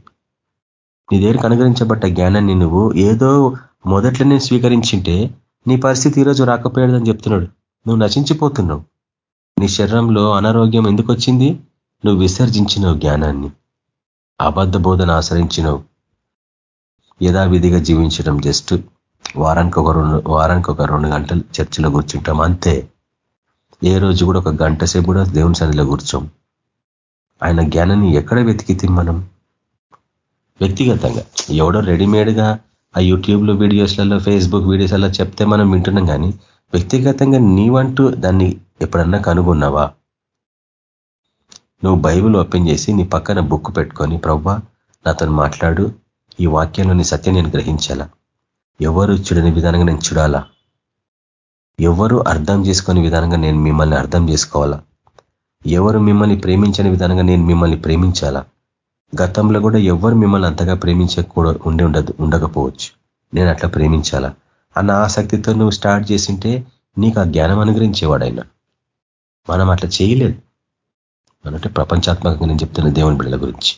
నీ దగ్గరికి అనుగ్రహించబడ్డ జ్ఞానాన్ని నువ్వు ఏదో మొదట్లోనే స్వీకరించింటే నీ పరిస్థితి ఈరోజు రాకపోయాడని చెప్తున్నాడు. నువ్వు నశించిపోతున్నావు. నీ శరీరంలో అనారోగ్యం ఎందుకు వచ్చింది? నువ్వు విసర్జించినవు జ్ఞానాన్ని. అబద్ధ బోధన ఆశ్రయించినవు. యథావిధిగా జీవించడం జస్ట్. వారానికి ఒక రెండు వారానికి ఒక రెండు గంటలు చర్చిలో కూర్చుంటాం అంతే. ఏ రోజు కూడా ఒక గంట సేపు కూడా దేవుని సన్నిధిలో కూర్చోం. ఆయన జ్ఞానాన్ని ఎక్కడ వెతికితే మనం? వ్యక్తిగతంగా. ఎవడో రెడీమేడ్గా ఆ యూట్యూబ్లో వీడియోస్లలో ఫేస్బుక్ వీడియోస్లలో చెప్తే మనం వింటున్నాం కానీ వ్యక్తిగతంగా నీవంటూ దాన్ని ఎప్పుడన్నా కనుగొన్నావా? నువ్వు బైబిల్ ఓపెన్ చేసి నీ పక్కన బుక్ పెట్టుకొని ప్రవ్వా నాతో మాట్లాడు. ఈ వాక్యంలోని సత్యం నేను గ్రహించాలా? ఎవరు చూడని విధానంగా నేను చూడాలా? ఎవరు అర్థం చేసుకునే విధానంగా నేను మిమ్మల్ని అర్థం చేసుకోవాలా? ఎవరు మిమ్మల్ని ప్రేమించని విధానంగా నేను మిమ్మల్ని ప్రేమించాలా? గతంలో కూడా ఎవరు మిమ్మల్ని అంతగా ప్రేమించకూడ ఉండి ఉండదు ఉండకపోవచ్చు. నేను అట్లా ప్రేమించాలా? అన్న ఆసక్తితో నువ్వు స్టార్ట్ చేసింటే నీకు ఆ జ్ఞానం అనుగ్రహించేవాడు ఆయన మనం అట్లా చేయలేదు. అనంటే ప్రపంచాత్మకంగా నేను చెప్తున్న దేవుని బిడ్డల గురించి.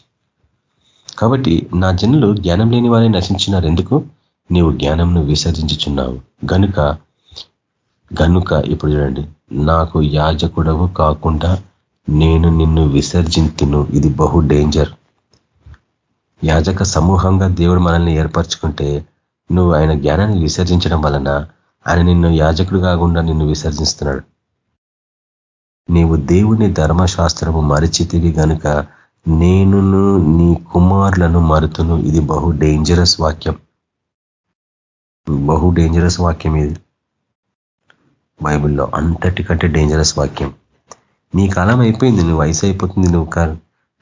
కాబట్టి నా జనులు జ్ఞానం లేని వారే నశించినారు ఎందుకు నీవు జ్ఞానంను విసర్జించుచున్నావు. గనుక గనుక ఇప్పుడు చూడండి. నాకు యాజకుడవు కాకుండా నేను నిన్ను విసర్జింతును. ఇది బహు డేంజర్. యాజక సమూహంగా దేవుడు మనల్ని ఏర్పరచుకుంటే నువ్వు ఆయన జ్ఞానాన్ని విసర్జించడం వలన ఆయన నిన్ను యాజకుడు కాకుండా నిన్ను విసర్జిస్తున్నాడు. నీవు దేవుని ధర్మశాస్త్రము మరిచితివి గనుక నేనును నీ కుమారులను మరుతును. ఇది బహు డేంజరస్ వాక్యం. బహు డేంజరస్ వాక్యం ఇది. బైబిల్లో అంతటికంటే డేంజరస్ వాక్యం. నీ కాలం అయిపోయింది నువ్వు వయసు అయిపోతుంది నువ్వు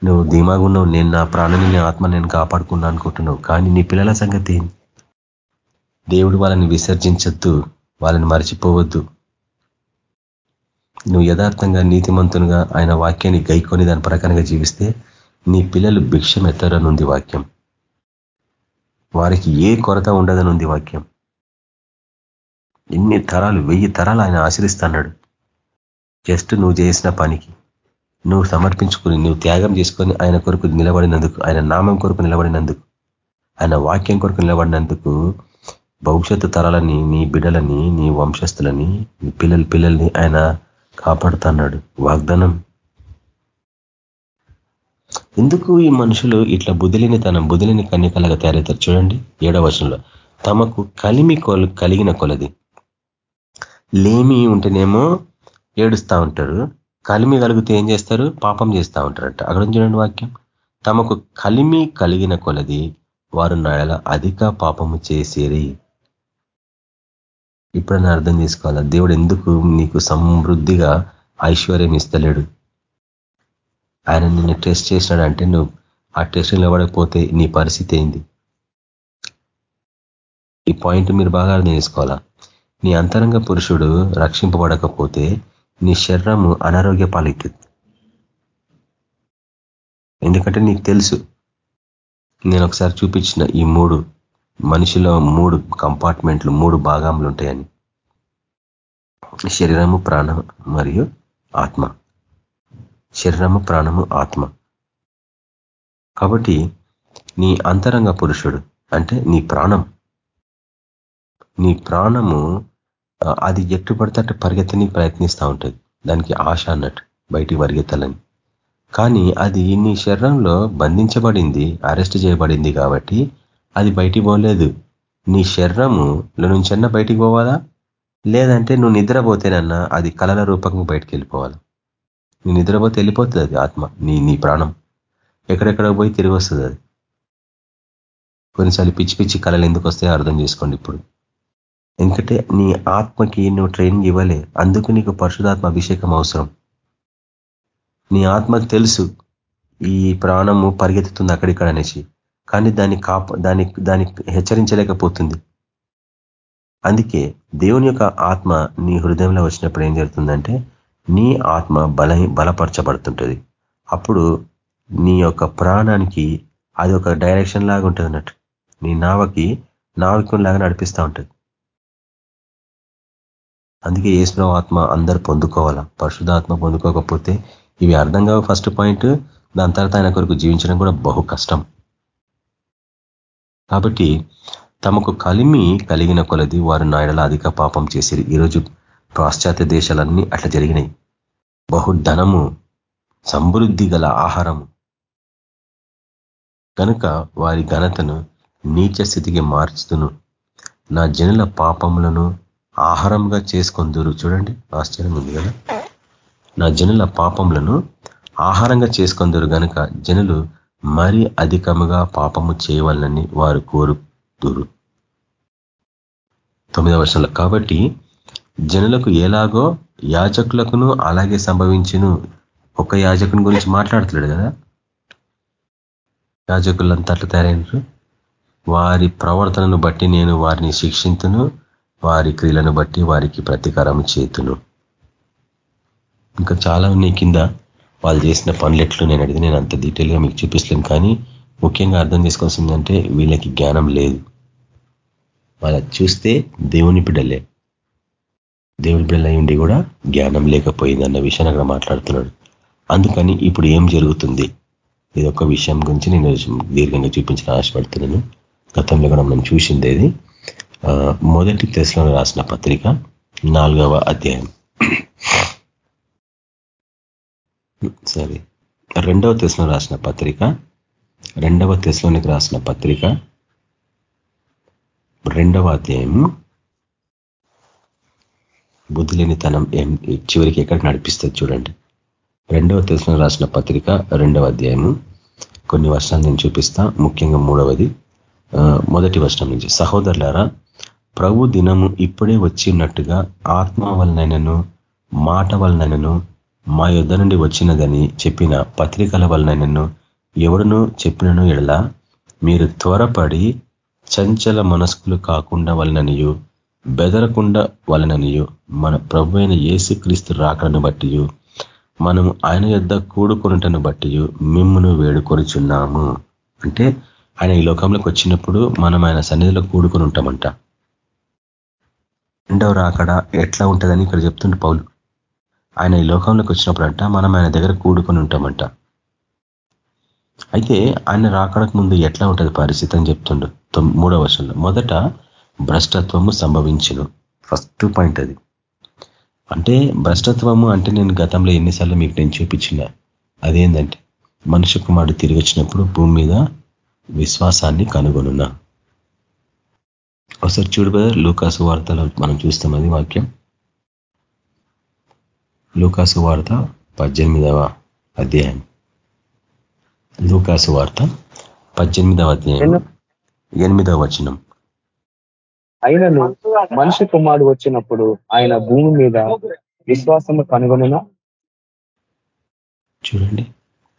నువ్వు ధీమాగున్నావు నేను నా ప్రాణాన్ని నీ ఆత్మ నేను కాపాడుకున్నా అనుకుంటున్నావు. కానీ నీ పిల్లల సంగతి దేవుడు వాళ్ళని విసర్జించొద్దు వాళ్ళని మర్చిపోవద్దు. నువ్వు యథార్థంగా నీతిమంతునిగా ఆయన వాక్యాన్ని గైకొని దాని ప్రకారంగా జీవిస్తే నీ పిల్లలు భిక్షం ఎత్తారనుంది వాక్యం. వారికి ఏ కొరత ఉండదనుంది వాక్యం. ఎన్ని తరాలు వెయ్యి తరాలు ఆయన ఆశ్రయిస్తున్నాడు జస్ట్ నువ్వు చేసిన పనికి. నువ్వు సమర్పించుకుని నువ్వు త్యాగం చేసుకొని ఆయన కొరకు నిలబడినందుకు ఆయన నామం కొరకు నిలబడినందుకు ఆయన వాక్యం కొరకు నిలబడినందుకు భవిష్యత్తు తరాలని నీ బిడ్డలని నీ వంశస్థులని నీ పిల్లల పిల్లల్ని ఆయన కాపాడుతున్నాడు. వాగ్దానం. ఎందుకు ఈ మనుషులు ఇట్లా బుదిలిని తన బుదిలిని కన్యకలగా తయారవుతారు చూడండి ఏడవ వచనంలో. తమకు కలిమి కలిగిన కొలది. లేమి ఉంటేనేమో ఏడుస్తూ ఉంటారు. కలిమి కలిగితే ఏం చేస్తారు? పాపం చేస్తూ ఉంటారంట. అక్కడ చూడండి వాక్యం. తమకు కలిమి కలిగిన కొలది వారు నాయల అధిక పాపము చేసేరి. ఇప్పుడన్నా అర్థం చేసుకోవాలా? దేవుడు ఎందుకు నీకు సమృద్ధిగా ఐశ్వర్యం ఇస్తలేడు? ఆయన నిన్ను టెస్ట్ చేసినాడంటే నువ్వు ఆ టెస్ట్ నిలబడకపోతే నీ పరిస్థితి ఏంది? ఈ పాయింట్ మీరు బాగా అర్థం చేసుకోవాలా? నీ అంతరంగ పురుషుడు రక్షింపబడకపోతే నీ శరీరము అనారోగ్య పాలవుతుంది ఎందుకంటే నీకు తెలుసు నేను ఒకసారి చూపించిన ఈ మూడు మనిషిలో మూడు కంపార్ట్మెంట్లు మూడు భాగములు ఉంటాయని. శరీరము ప్రాణం మరియు ఆత్మ. శరీరము ప్రాణము ఆత్మ. కాబట్టి నీ అంతరంగ పురుషుడు అంటే నీ ప్రాణం. నీ ప్రాణము అది ఎట్టు పడితే పరిగెత్తని ప్రయత్నిస్తూ ఉంటుంది. దానికి ఆశ అన్నట్టు బయటికి పరిగెత్తాలని. కానీ అది నీ శరీరంలో బంధించబడింది అరెస్ట్ చేయబడింది కాబట్టి అది బయటికి పోలేదు. నీ శరీరములో నుంచన్నా బయటికి పోవాలా? లేదంటే నువ్వు నిద్రపోతేనన్నా అది కళల రూపకంగా బయటికి వెళ్ళిపోవాలి? నీ నిద్రపోతే వెళ్ళిపోతుంది అది ఆత్మ నీ నీ ప్రాణం. ఎక్కడెక్కడ పోయి తిరిగి వస్తుంది అది. కొన్నిసార్లు పిచ్చి పిచ్చి కళలు ఎందుకు వస్తాయో అర్థం చేసుకోండి ఇప్పుడు. ఎందుకంటే నీ ఆత్మకి నువ్వు ట్రైనింగ్ ఇవ్వలే అందుకు నీకు పరిశుధాత్మ అభిషేకం అవసరం. నీ ఆత్మకు తెలుసు ఈ ప్రాణము పరిగెత్తుతుంది అక్కడిక్కడ అనేసి. కానీ దాన్ని కాప దాని దాన్ని హెచ్చరించలేకపోతుంది. అందుకే దేవుని యొక్క ఆత్మ నీ హృదయంలో వచ్చినప్పుడు ఏం జరుగుతుందంటే నీ ఆత్మ బల బలపరచబడుతుంటుంది. అప్పుడు నీ యొక్క ప్రాణానికి అది ఒక డైరెక్షన్ లాగా ఉంటుంది అన్నట్టు. నీ నావకి నావికం లాగా నడిపిస్తూ ఉంటుంది. అందుకే ఏసుప్రభు ఆత్మ అందరు పొందుకోవాలా? పరిశుధాత్మ పొందుకోకపోతే ఇవి అర్థం కావు ఫస్ట్ పాయింట్. దాని తర్వాత ఆయన కొరకు జీవించడం కూడా బహు కష్టం. కాబట్టి తమకు కలిమి కలిగిన కొలది వారు నాయడల అధిక పాపం చేసిరు. ఈరోజు పాశ్చాత్య దేశాలన్నీ అట్లా జరిగినాయి. బహు ధనము సమృద్ధి గల ఆహారము. కనుక వారి ఘనతను నీచ స్థితికి మార్చుతును నా జనుల పాపములను ఆహారంగా చేసుకొందురు. చూడండి ఆశ్చర్యం ఉంది కదా. నా జనుల పాపములను ఆహారంగా చేసుకొందురు. గనుక జనులు మరి అధికముగా పాపము చేయవాలని వారు కోరుతురు తొమ్మిదవ వర్షంలో కాబట్టి జనులకు ఎలాగో యాజకులకును అలాగే సంభవించును. ఒక యాజకుని గురించి మాట్లాడుతున్నాడు కదా? యాజకులంతా అట్లా తయారైనరు. వారి ప్రవర్తనను బట్టి నేను వారిని శిక్షింతును. వారి క్రియలను బట్టి వారికి ప్రతీకారం చేతును. ఇంకా చాలా ఉన్నాయి కింద. వాళ్ళు చేసిన పనులు ఎట్లు నేను అడిగితే నేను అంత డీటెయిల్గా మీకు చూపిస్తాను కానీ ముఖ్యంగా అర్థం చేసుకోవాల్సిందంటే వీళ్ళకి జ్ఞానం లేదు. వాళ్ళ చూస్తే దేవుని బిడ్డలే. దేవుని బిడ్డలు ఉండి కూడా జ్ఞానం లేకపోయింది అన్న విషయాన్ని అక్కడ మాట్లాడుతున్నాడు. అందుకని ఇప్పుడు ఏం జరుగుతుంది? ఇది ఒక విషయం గురించి నేను దీర్ఘంగా చూపించిన ఆశపడుతున్నాను. గతంలో కూడా మనం చూసింది ఇది మొదటి దశలో రాసిన పత్రిక నాలుగవ అధ్యాయం. సరే. రెండవ తెశలో రాసిన పత్రిక రెండవ తెశలోనికి రాసిన పత్రిక రెండవ అధ్యాయము. బుద్ధిలేనితనం ఏం చివరికి ఎక్కడ నడిపిస్తుంది చూడండి. రెండవ దశలో రాసిన పత్రిక రెండవ అధ్యాయము. కొన్ని వర్షాలు నేను చూపిస్తా. ముఖ్యంగా మూడవది. మొదటి వర్షం నుంచి. సహోదరులారా ప్రభు దినము ఇప్పుడే వచ్చినట్టుగా ఆత్మ వలనైనను మాట వలనైనను మా యుద్ధ నుండి వచ్చినదని చెప్పిన పత్రికల వలనైనను ఎవడును చెప్పినను ఎడల? మీరు త్వరపడి చంచల మనస్కులు కాకుండా వలననియు బెదరకుండా వలననియు మన ప్రభు అయిన క్రీస్తు రాకడను బట్టి మనము ఆయన యొద్ కూడుకొనుటను బట్టి మిమ్మును వేడుకొనిచున్నాము. అంటే ఆయన ఈ లోకంలోకి వచ్చినప్పుడు మనం ఆయన సన్నిధిలో కూడుకొని ఉంటామంట రెండవ రాకడ ఎట్లా ఉంటుందని ఇక్కడ చెప్తుండే పౌలు. ఆయన ఈ లోకంలోకి వచ్చినప్పుడంట మనం ఆయన దగ్గర కూడుకొని ఉంటామంట. అయితే ఆయన రాకడకు ముందు ఎట్లా ఉంటుంది పరిస్థితి అని చెప్తుండు మూడో వర్షంలో మొదట భ్రష్టత్వము సంభవించును. ఫస్ట్ పాయింట్ అది. అంటే భ్రష్టత్వము అంటే నేను గతంలో ఎన్నిసార్లు మీకు నేను చూపించిన అదేంటంటే మనుష్య కుమారుడు తిరిగి వచ్చినప్పుడు భూమి మీద విశ్వాసాన్ని కనుగొనున్నా ఒకసారి చూడు కదా లూకాసు వార్తలో మనం చూస్తాం అది వాక్యం. లూకాసు వార్త పద్దెనిమిదవ అధ్యాయం. లూకాసు వార్త పద్దెనిమిదవ అధ్యాయం. ఎనిమిదవ వచనం. అయినను మనిషి కుమారుడు వచ్చినప్పుడు ఆయన భూమి మీద విశ్వాసము కనుగొన చూడండి.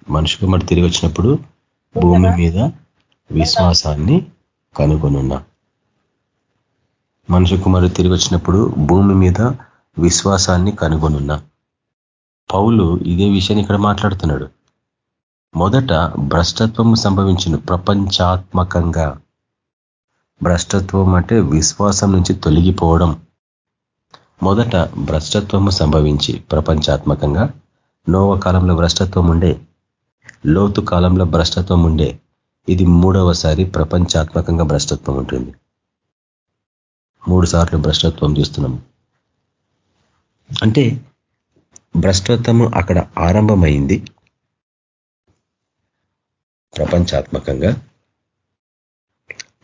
మనిషి కుమారుడు తిరిగి వచ్చినప్పుడు భూమి మీద విశ్వాసాన్ని కనుగొనున్నా మనిషి కుమారుడు తిరిగి వచ్చినప్పుడు భూమి మీద విశ్వాసాన్ని కనుగొనున్నా పౌలు ఇదే విషయాన్ని ఇక్కడ మాట్లాడుతున్నాడు. మొదట భ్రష్టత్వం సంభవించిన ప్రపంచాత్మకంగా. భ్రష్టత్వం అంటే విశ్వాసం నుంచి తొలగిపోవడం. మొదట భ్రష్టత్వము సంభవించి ప్రపంచాత్మకంగా. నోవ కాలంలో భ్రష్టత్వం ఉండే. లోతు కాలంలో భ్రష్టత్వం ఉండే. ఇది మూడవసారి ప్రపంచాత్మకంగా భ్రష్టత్వం ఉంటుంది. మూడు సార్లు భ్రష్టత్వం చూస్తున్నాం. అంటే భ్రష్టత్వము అక్కడ ఆరంభమైంది. ప్రపంచాత్మకంగా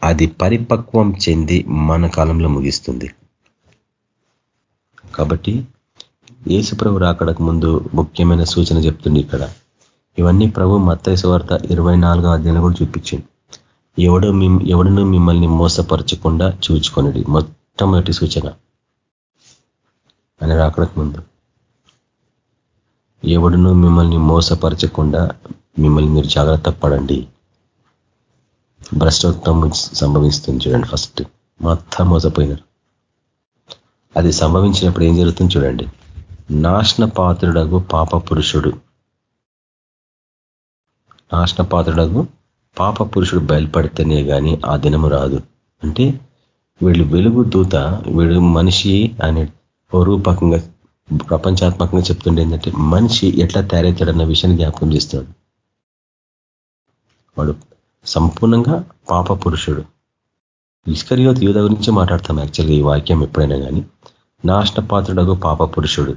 అది పరిపక్వం చెంది మన కాలంలో ముగిస్తుంది. కాబట్టి ఏసుప్రభు రాకడకు ముందు ముఖ్యమైన సూచన చెప్తుంది ఇక్కడ. ఇవన్నీ ప్రభు మత్తైసు వార్త ఇరవై నాలుగో అధ్యాయంలో కూడా చూపించింది ఎవడు ఎవడును మిమ్మల్ని మోసపరచకుండా చూచుకొనిది మొట్టమొదటి సూచన. అని రాకడకు ముందు. ఎవడునూ మిమ్మల్ని మోసపరచకుండా మిమ్మల్ని మీరు జాగ్రత్త పడండి. భ్రష్టోత్తం సంభవిస్తుంది చూడండి ఫస్ట్. మొత్తం మోసపోయినారు. అది సంభవించినప్పుడు ఏం జరుగుతుంది చూడండి. నాశన పాత్రుడగు పాప పురుషుడు నాశన పాత్రుడగు పాప పురుషుడు బయలుపడితేనే కానీ ఆ దినము రాదు. అంటే వీళ్ళు వెలుగు దూత వీడు మనిషి అనే రూపకంగా ప్రపంచాత్మకంగా చెప్తుండే ఏంటంటే మనిషి ఎట్లా తయారవుతాడన్న విషయాన్ని జ్ఞాపకం చేస్తాడు. వాడు సంపూర్ణంగా పాప పురుషుడు. ఇస్కరియోత్ యూధ గురించి మాట్లాడతాం యాక్చువల్గా ఈ వాక్యం ఎప్పుడైనా కానీ నాశనపాత్రుడగు పాప పురుషుడు.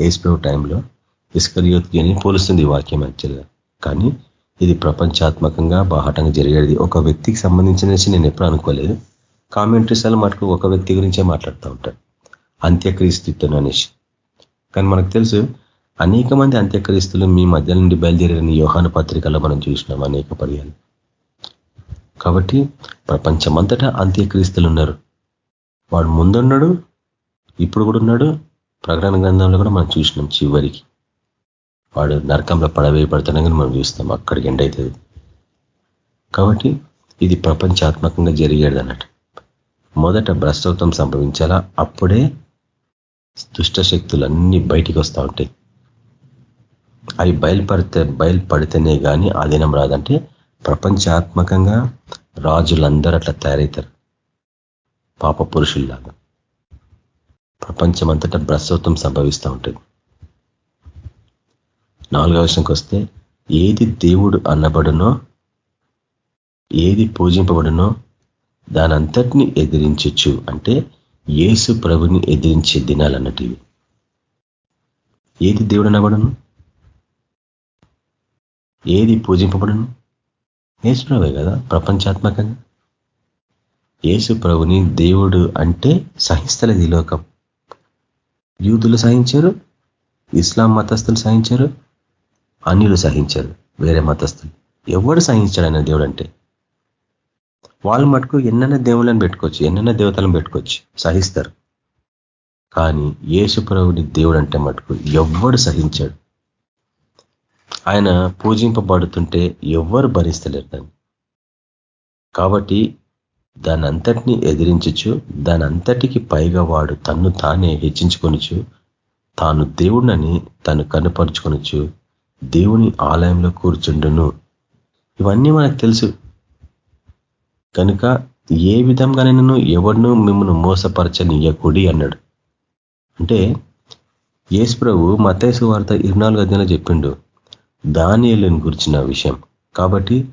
ఏస్ప్రో టైంలో ఇస్కరియోత్ అని పోలుస్తుంది ఈ వాక్యం యాక్చువల్గా. కానీ ఇది ప్రపంచాత్మకంగా బాహటంగా జరిగేది. ఒక వ్యక్తికి సంబంధించిన నేను ఎప్పుడు అనుకోలేదు. కామెంట్రీస్ అలా మటుకు ఒక వ్యక్తి గురించే మాట్లాడుతూ ఉంటారు అంత్యక్రీస్తుత్వం అనేసి కానీ మనకు తెలుసు అనేక మంది అంత్యక్రీస్తులు మీ మధ్య నుండి బయలుదేరిన యోహాను పత్రికల్లో మనం చూసినాం అనేక పర్యాలు. కాబట్టి ప్రపంచమంతటా అంత్యక్రీస్తులు ఉన్నారు. వాడు ముందున్నాడు ఇప్పుడు కూడా ఉన్నాడు ప్రకటన గ్రంథంలో కూడా మనం చూసినాం చివరికి. వాడు నరకంలో పడవేయబడతాడని కానీ మనం చూస్తాం అక్కడికి ఎండ్ అవుతుంది. కాబట్టి ఇది ప్రపంచాత్మకంగా జరిగేది అన్నట్టు. మొదట భ్రష్టత్వం సంభవించాలా? అప్పుడే దుష్ట శక్తులన్నీ బయటికి వస్తూ ఉంటాయి. అవి బయలుపడితే బయలుపడితేనే కానీ ఆ దినం రాదంటే ప్రపంచాత్మకంగా రాజులందరూ అట్లా తయారవుతారు. పాప పురుషుల్లాగా. ప్రపంచమంతటా భ్రస్వత్వం సంభవిస్తూ ఉంటుంది. నాలుగవ విషయంకి వస్తే ఏది దేవుడు అన్నబడునో ఏది పూజింపబడునో దానంతటిని ఎదిరించచ్చు అంటే యేసు ప్రభుని ఎదిరించే దినాలు అన్నటివి ఏది దేవుడు అనబడను ఏది పూజింపబడను? యేసు ప్రభువే కదా ప్రపంచాత్మకంగా. యేసు ప్రభుని దేవుడు అంటే సహిస్తలేదు ఈ లోకం. యూదులు సహించారు ఇస్లాం మతస్థులు సహించారు అన్యులు సహించారు వేరే మతస్థులు. ఎవడు సహించాడు ఆయన దేవుడు అంటే? వాళ్ళు మటుకు ఎన్నైనా దేవుళ్ళని పెట్టుకోవచ్చు ఎన్నైనా దేవతలను పెట్టుకోవచ్చు సహిస్తారు. కానీ యేసుప్రభుని దేవుడు అంటే మటుకు ఎవ్వడు సహించాడు. ఆయన పూజింపబడుతుంటే ఎవ్వరు భరిస్తలేరు దాన్ని. కాబట్టి దాని అంతటినీ ఎదిరించచ్చు దాని అంతటికి పైగా వాడు తన్ను తానే హెచ్చించుకొనొచ్చు తాను దేవుడినని తను కనుపరుచుకొనొచ్చు దేవుని ఆలయంలో కూర్చుండును. ఇవన్నీ మనకు తెలుసు. కనుక ఏ విధంగానైనా ఎవరిను మిమ్మల్ని మోసపరచనీయకుడి అన్నాడు. అంటే యేసు ప్రభు మతేసు వార్త ఇరవై నాలుగు అధ్యాయంలో చెప్పిండు దానియలను గురించిన విషయం. కాబట్టి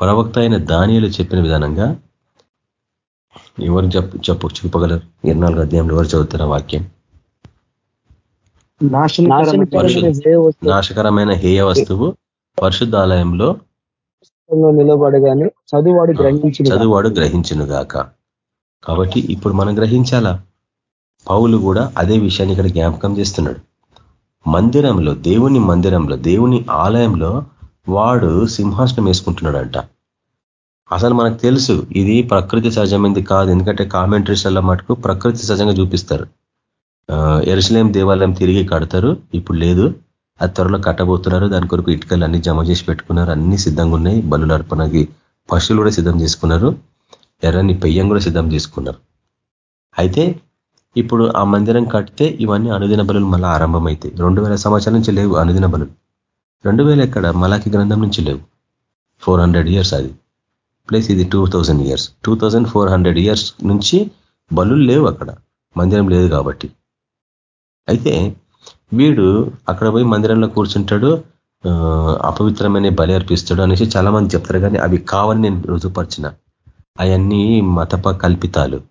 ప్రవక్త అయిన దానియలు చెప్పిన విధానంగా ఎవరు చెప్పు చెప్పు చూపగలరు ఇరవై నాలుగు అధ్యాయంలో ఎవరు చదువుతున్న వాక్యం? నాశకరమైన హేయ వస్తువు పరిశుద్ధాలయంలో నిలబడగానే చదువువాడు గ్రహించిన చదువువాడు గ్రహించును గాక కాబట్టి ఇప్పుడు మనం గ్రహించాలా? పౌలు కూడా అదే విషయాన్ని ఇక్కడ జ్ఞాపకం చేస్తున్నాడు. మందిరంలో దేవుని మందిరంలో దేవుని ఆలయంలో వాడు సింహాసనం వేసుకుంటున్నాడంట. అసలు మనకు తెలుసు ఇది ప్రకృతి సహజమైంది కాదు. ఎందుకంటే కామెంటరీస్ల మటుకు ప్రకృతి సహజంగా చూపిస్తారు. ఎరుసలేం దేవాలయం తిరిగి కడతారు ఇప్పుడు లేదు. అది త్వరలో కట్టబోతున్నారు. దాని కొరకు ఇటుకలు అన్ని జమ చేసి పెట్టుకున్నారు. అన్ని సిద్ధంగా ఉన్నాయి. బలు అర్పణకి పశువులు కూడా సిద్ధం చేసుకున్నారు. ఎర్రని పెయ్యం కూడా సిద్ధం చేసుకున్నారు. అయితే ఇప్పుడు ఆ మందిరం కడితే ఇవన్నీ అనుదిన బలులు మళ్ళీ ఆరంభమవుతాయి రెండు వేల సంవత్సరాల నుంచి లేవు అనుదిన బలు రెండు వేల ఎక్కడ? మలాకి గ్రంథం నుంచి లేవు. ఫోర్ హండ్రెడ్ ఇయర్స్ అది. ప్లస్ ఇది two thousand years. Two thousand four hundred years నుంచి బలు లేవు అక్కడ. మందిరం లేదు కాబట్టి. అయితే వీడు అక్కడ పోయి మందిరంలో కూర్చుంటాడు అపవిత్రమైన బలి అర్పిస్తాడు అనేసి చాలా మంది చెప్తారు కానీ అవి కావని నేను రుజుపరిచిన అవన్నీ మతప కల్పితాలు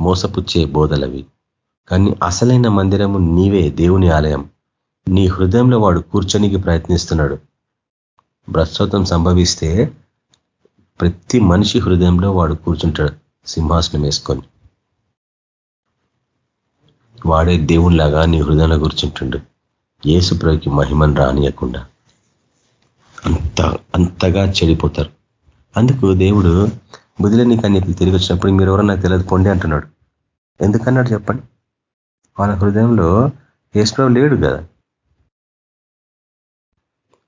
మోసపుచ్చే బోధలవి. కానీ అసలైన మందిరము నీవే దేవుని ఆలయం. నీ హృదయంలో వాడు కూర్చొనికి ప్రయత్నిస్తున్నాడు. భ్రష్టత్వం సంభవిస్తే ప్రతి మనిషి హృదయంలో వాడు కూర్చుంటాడు సింహాసనం వేసుకొని. వాడే దేవునిలాగా నీ హృదయాన్ని కూర్చుంటుండు ఏసుప్రభుకి మహిమను రానియకుండా. అంత అంతగా చెడిపోతారు. అందుకు దేవుడు బుదిలేని కన్యకులు తిరిగి వచ్చినప్పుడు మీరు ఎవరో నాకు తెలియదు పొండి అంటున్నాడు. ఎందుకన్నాడు చెప్పండి? వాళ్ళ హృదయంలో ఏసుప్రభు లేడు కదా.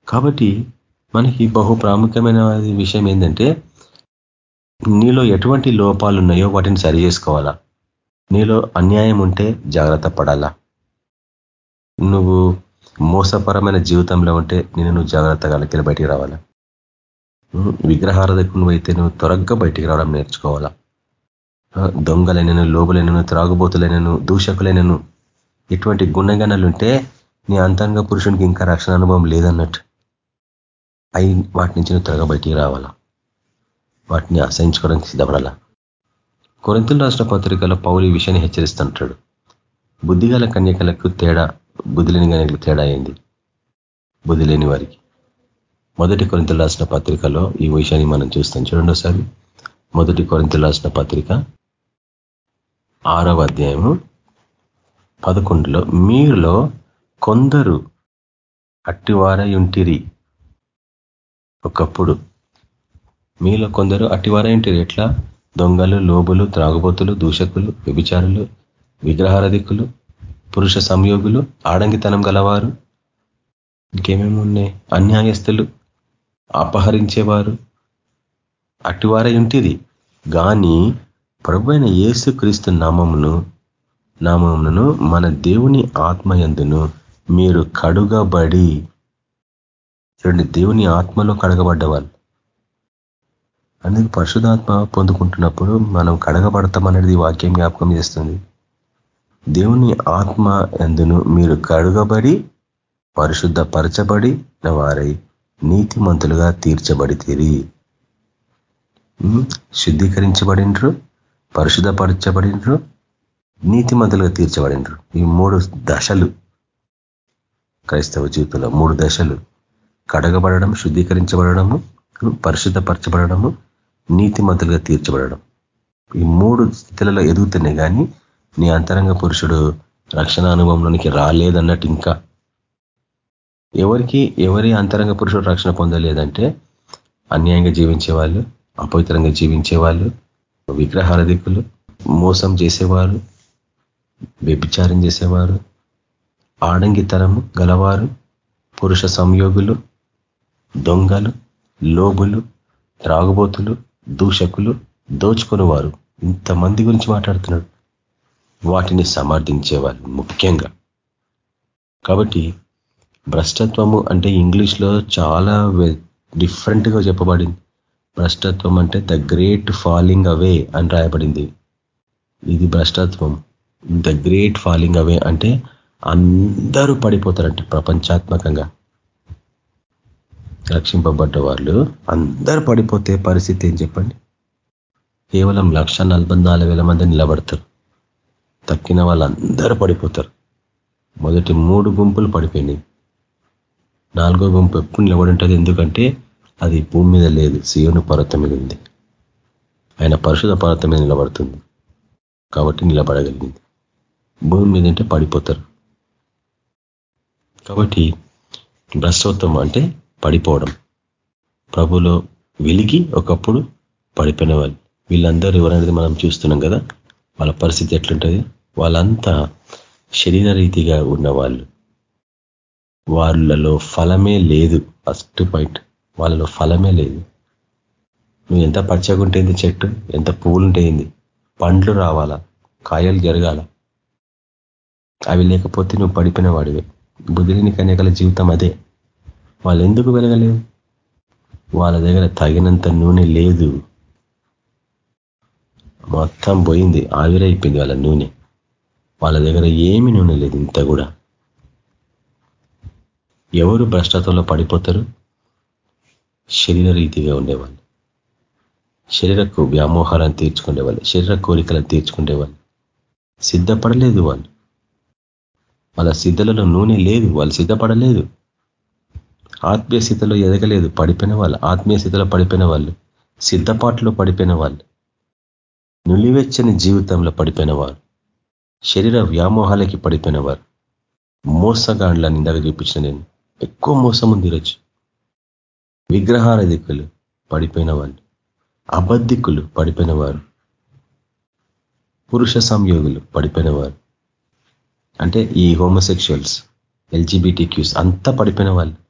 కాబట్టి మనకి బహు ప్రాముఖ్యమైన విషయం ఏంటంటే నీలో ఎటువంటి లోపాలు ఉన్నాయో వాటిని సరి చేసుకోవాలా? నీలో అన్యాయం ఉంటే జాగ్రత్త పడాలా? నువ్వు మోసపరమైన జీవితంలో ఉంటే నేను నువ్వు జాగ్రత్తగా అలకెళ్ళి బయటికి రావాలా? విగ్రహారధకు నువ్వైతే నువ్వు త్వరగా బయటికి రావడం నేర్చుకోవాలా? దొంగలైనను లోబులైనను త్రాగుబోతులైనను దూషకులైనను ఇటువంటి గుణగణాలు ఉంటే నీ అంతరంగ పురుషునికి ఇంకా రక్షణ అనుభవం లేదన్నట్టు. అయి వాటి నుంచి నువ్వు త్వరగా బయటికి రావాలా? వాటిని అసహించుకోవడానికి సిద్ధపడాలా? కొరింతలు రాష్ట్ర పత్రికలో పౌలి విషయాన్ని హెచ్చరిస్తుంటాడు. బుద్ధిగల కన్యకలకు తేడా బుద్ధిలేని కన్యకలకు తేడా అయింది బుద్ధి లేని వారికి. మొదటి కొరింతలు రాసిన పత్రికలో ఈ విషయాన్ని మనం చూస్తాం చూడండి ఒకసారి. మొదటి కొరింతలు రాసిన పత్రిక ఆరవ అధ్యాయము పదకొండులో మీరులో కొందరు అట్టివారై ఉంటిరి. ఒకప్పుడు మీలో కొందరు అట్టివారై ఉంటిరి ఎట్లా? దొంగలు లోబులు త్రాగుబోతులు దూషకులు వ్యభిచారులు విగ్రహారధికులు పురుష సంయోగులు ఆడంగితనం గలవారు ఇంకేమేమి ఉన్నాయి? అన్యాయస్తులు అపహరించేవారు. అటువారై ఉంటుంది. కానీ ప్రభు అయిన యేసు క్రీస్తు నామమును నామమును మన దేవుని ఆత్మయందును మీరు కడుగబడి చూడండి దేవుని ఆత్మలో కడగబడ్డవారు. అందుకు పరిశుధాత్మ పొందుకుంటున్నప్పుడు మనం కడగబడతామనేది వాక్యం జ్ఞాపకం చేస్తుంది. దేవుని ఆత్మ ఎందును మీరు కడుగబడి పరిశుద్ధ పరచబడి వారై నీతిమంతులుగా తీర్చబడి తీరి శుద్ధీకరించబడినరు పరిశుద్ధపరచబడినరు నీతిమంతులుగా తీర్చబడినరు. ఈ మూడు దశలు క్రైస్తవ జీవితంలో మూడు దశలు. కడగబడడం శుద్ధీకరించబడము పరిశుద్ధపరచబడము నీతిమంతులుగా తీర్చబడడం. ఈ మూడు స్థితులలో ఎదుగుతున్నాయి కానీ నీ అంతరంగ పురుషుడు రక్షణ అనుభవంలోనికి రాలేదన్నట్టు ఇంకా ఎవరికి ఎవరి అంతరంగ పురుషుడు రక్షణ పొందలేదంటే అన్యాయంగా జీవించే వాళ్ళు అపవిత్రంగా జీవించే వాళ్ళు విగ్రహారధికులు మోసం చేసేవారు వ్యభిచారం చేసేవారు ఆడంగితరము గలవారు పురుష సంయోగులు దొంగలు లోబులు త్రాగుబోతులు దూషకులు దోచుకునేవారు ఇంతమంది గురించి మాట్లాడుతున్నాడు వాటిని సమర్థించేవాళ్ళు ముఖ్యంగా. కాబట్టి భ్రష్టత్వము అంటే ఇంగ్లీష్లో చాలా డిఫరెంట్గా చెప్పబడింది. భ్రష్టత్వం అంటే ద గ్రేట్ ఫాలింగ్ అవే అని రాయబడింది. ఇది భ్రష్టత్వం. ద గ్రేట్ ఫాలింగ్ అవే అంటే అందరూ పడిపోతారంట ప్రపంచాత్మకంగా. రక్షింపబడ్డ వాళ్ళు అందరూ పడిపోతే పరిస్థితి ఏం చెప్పండి? కేవలం లక్ష మంది నిలబడతారు. తక్కిన వాళ్ళందరూ పడిపోతారు. మొదటి మూడు గుంపులు పడిపోయినాయి. నాలుగో గుంపు ఎప్పుడు నిలబడి ఉంటుంది? ఎందుకంటే అది భూమి మీద లేదు. సియోను పర్వతం మీద ఉంది. ఆయన పరిశుధ పర్వతం మీద నిలబడుతుంది. కాబట్టి నిలబడగలిగింది. భూమి మీద అంటే పడిపోతారు. కాబట్టి భ్రష్టత్వం అంటే పడిపోవడం. ప్రభులో వెలిగి ఒకప్పుడు పడిపోయిన వాళ్ళు వీళ్ళందరూ ఎవరనేది మనం చూస్తున్నాం కదా? వాళ్ళ పరిస్థితి ఎట్లుంటుంది? వాళ్ళంతా శరీర రీతిగా ఉన్నవాళ్ళు. వాళ్ళలో ఫలమే లేదు. First point. వాళ్ళలో ఫలమే లేదు. నువ్వు ఎంత పచ్చగుంటేంది చెట్టు? ఎంత పువ్వులు ఉంటేంది పండ్లు రావాలా? కాయలు జరగాల? అవి లేకపోతే నువ్వు పడిపోయిన వాడివే బుద్ధిని కన్యకల జీవితం అదే. వాళ్ళు ఎందుకు వెలగలేదు? వాళ్ళ దగ్గర తగినంత నూనె లేదు. మొత్తం పోయింది ఆవిరైపోయింది వాళ్ళ నూనె. వాళ్ళ దగ్గర ఏమి నూనె లేదు ఇంత కూడా. ఎవరు భ్రష్టత్వంలో పడిపోతారు? శరీర రీతిగా ఉండేవాళ్ళు. శరీరకు వ్యామోహాలను తీర్చుకునేవాళ్ళు శరీర కోరికలను తీర్చుకునేవాళ్ళు. సిద్ధపడలేదు వాళ్ళు. వాళ్ళ సిద్ధలలో నూనె లేదు వాళ్ళు సిద్ధపడలేదు. ఆత్మీయ స్థితిలో ఎదగలేదు పడిపోయిన వాళ్ళు. ఆత్మీయ స్థితిలో పడిపోయిన వాళ్ళు. సిద్ధపాటులో పడిపోయిన వాళ్ళు. నులివెచ్చని జీవితంలో పడిపోయిన వారు. శరీర వ్యామోహాలకి పడిపోయిన వారు. మోసగాండ్లని ఇందాక చూపించిన నేను. ఎక్కువ మోసం ఉంది ఈరోజు విగ్రహారధికులు పడిపోయిన వాళ్ళు. అబద్ధికులు పడిపోయిన వారు. పురుష సంయోగులు పడిపోయిన వారు. అంటే ఈ హోమోసెక్షువల్స్ ఎల్జీబీటీ క్యూస్ అంతా పడిపోయిన వాళ్ళు.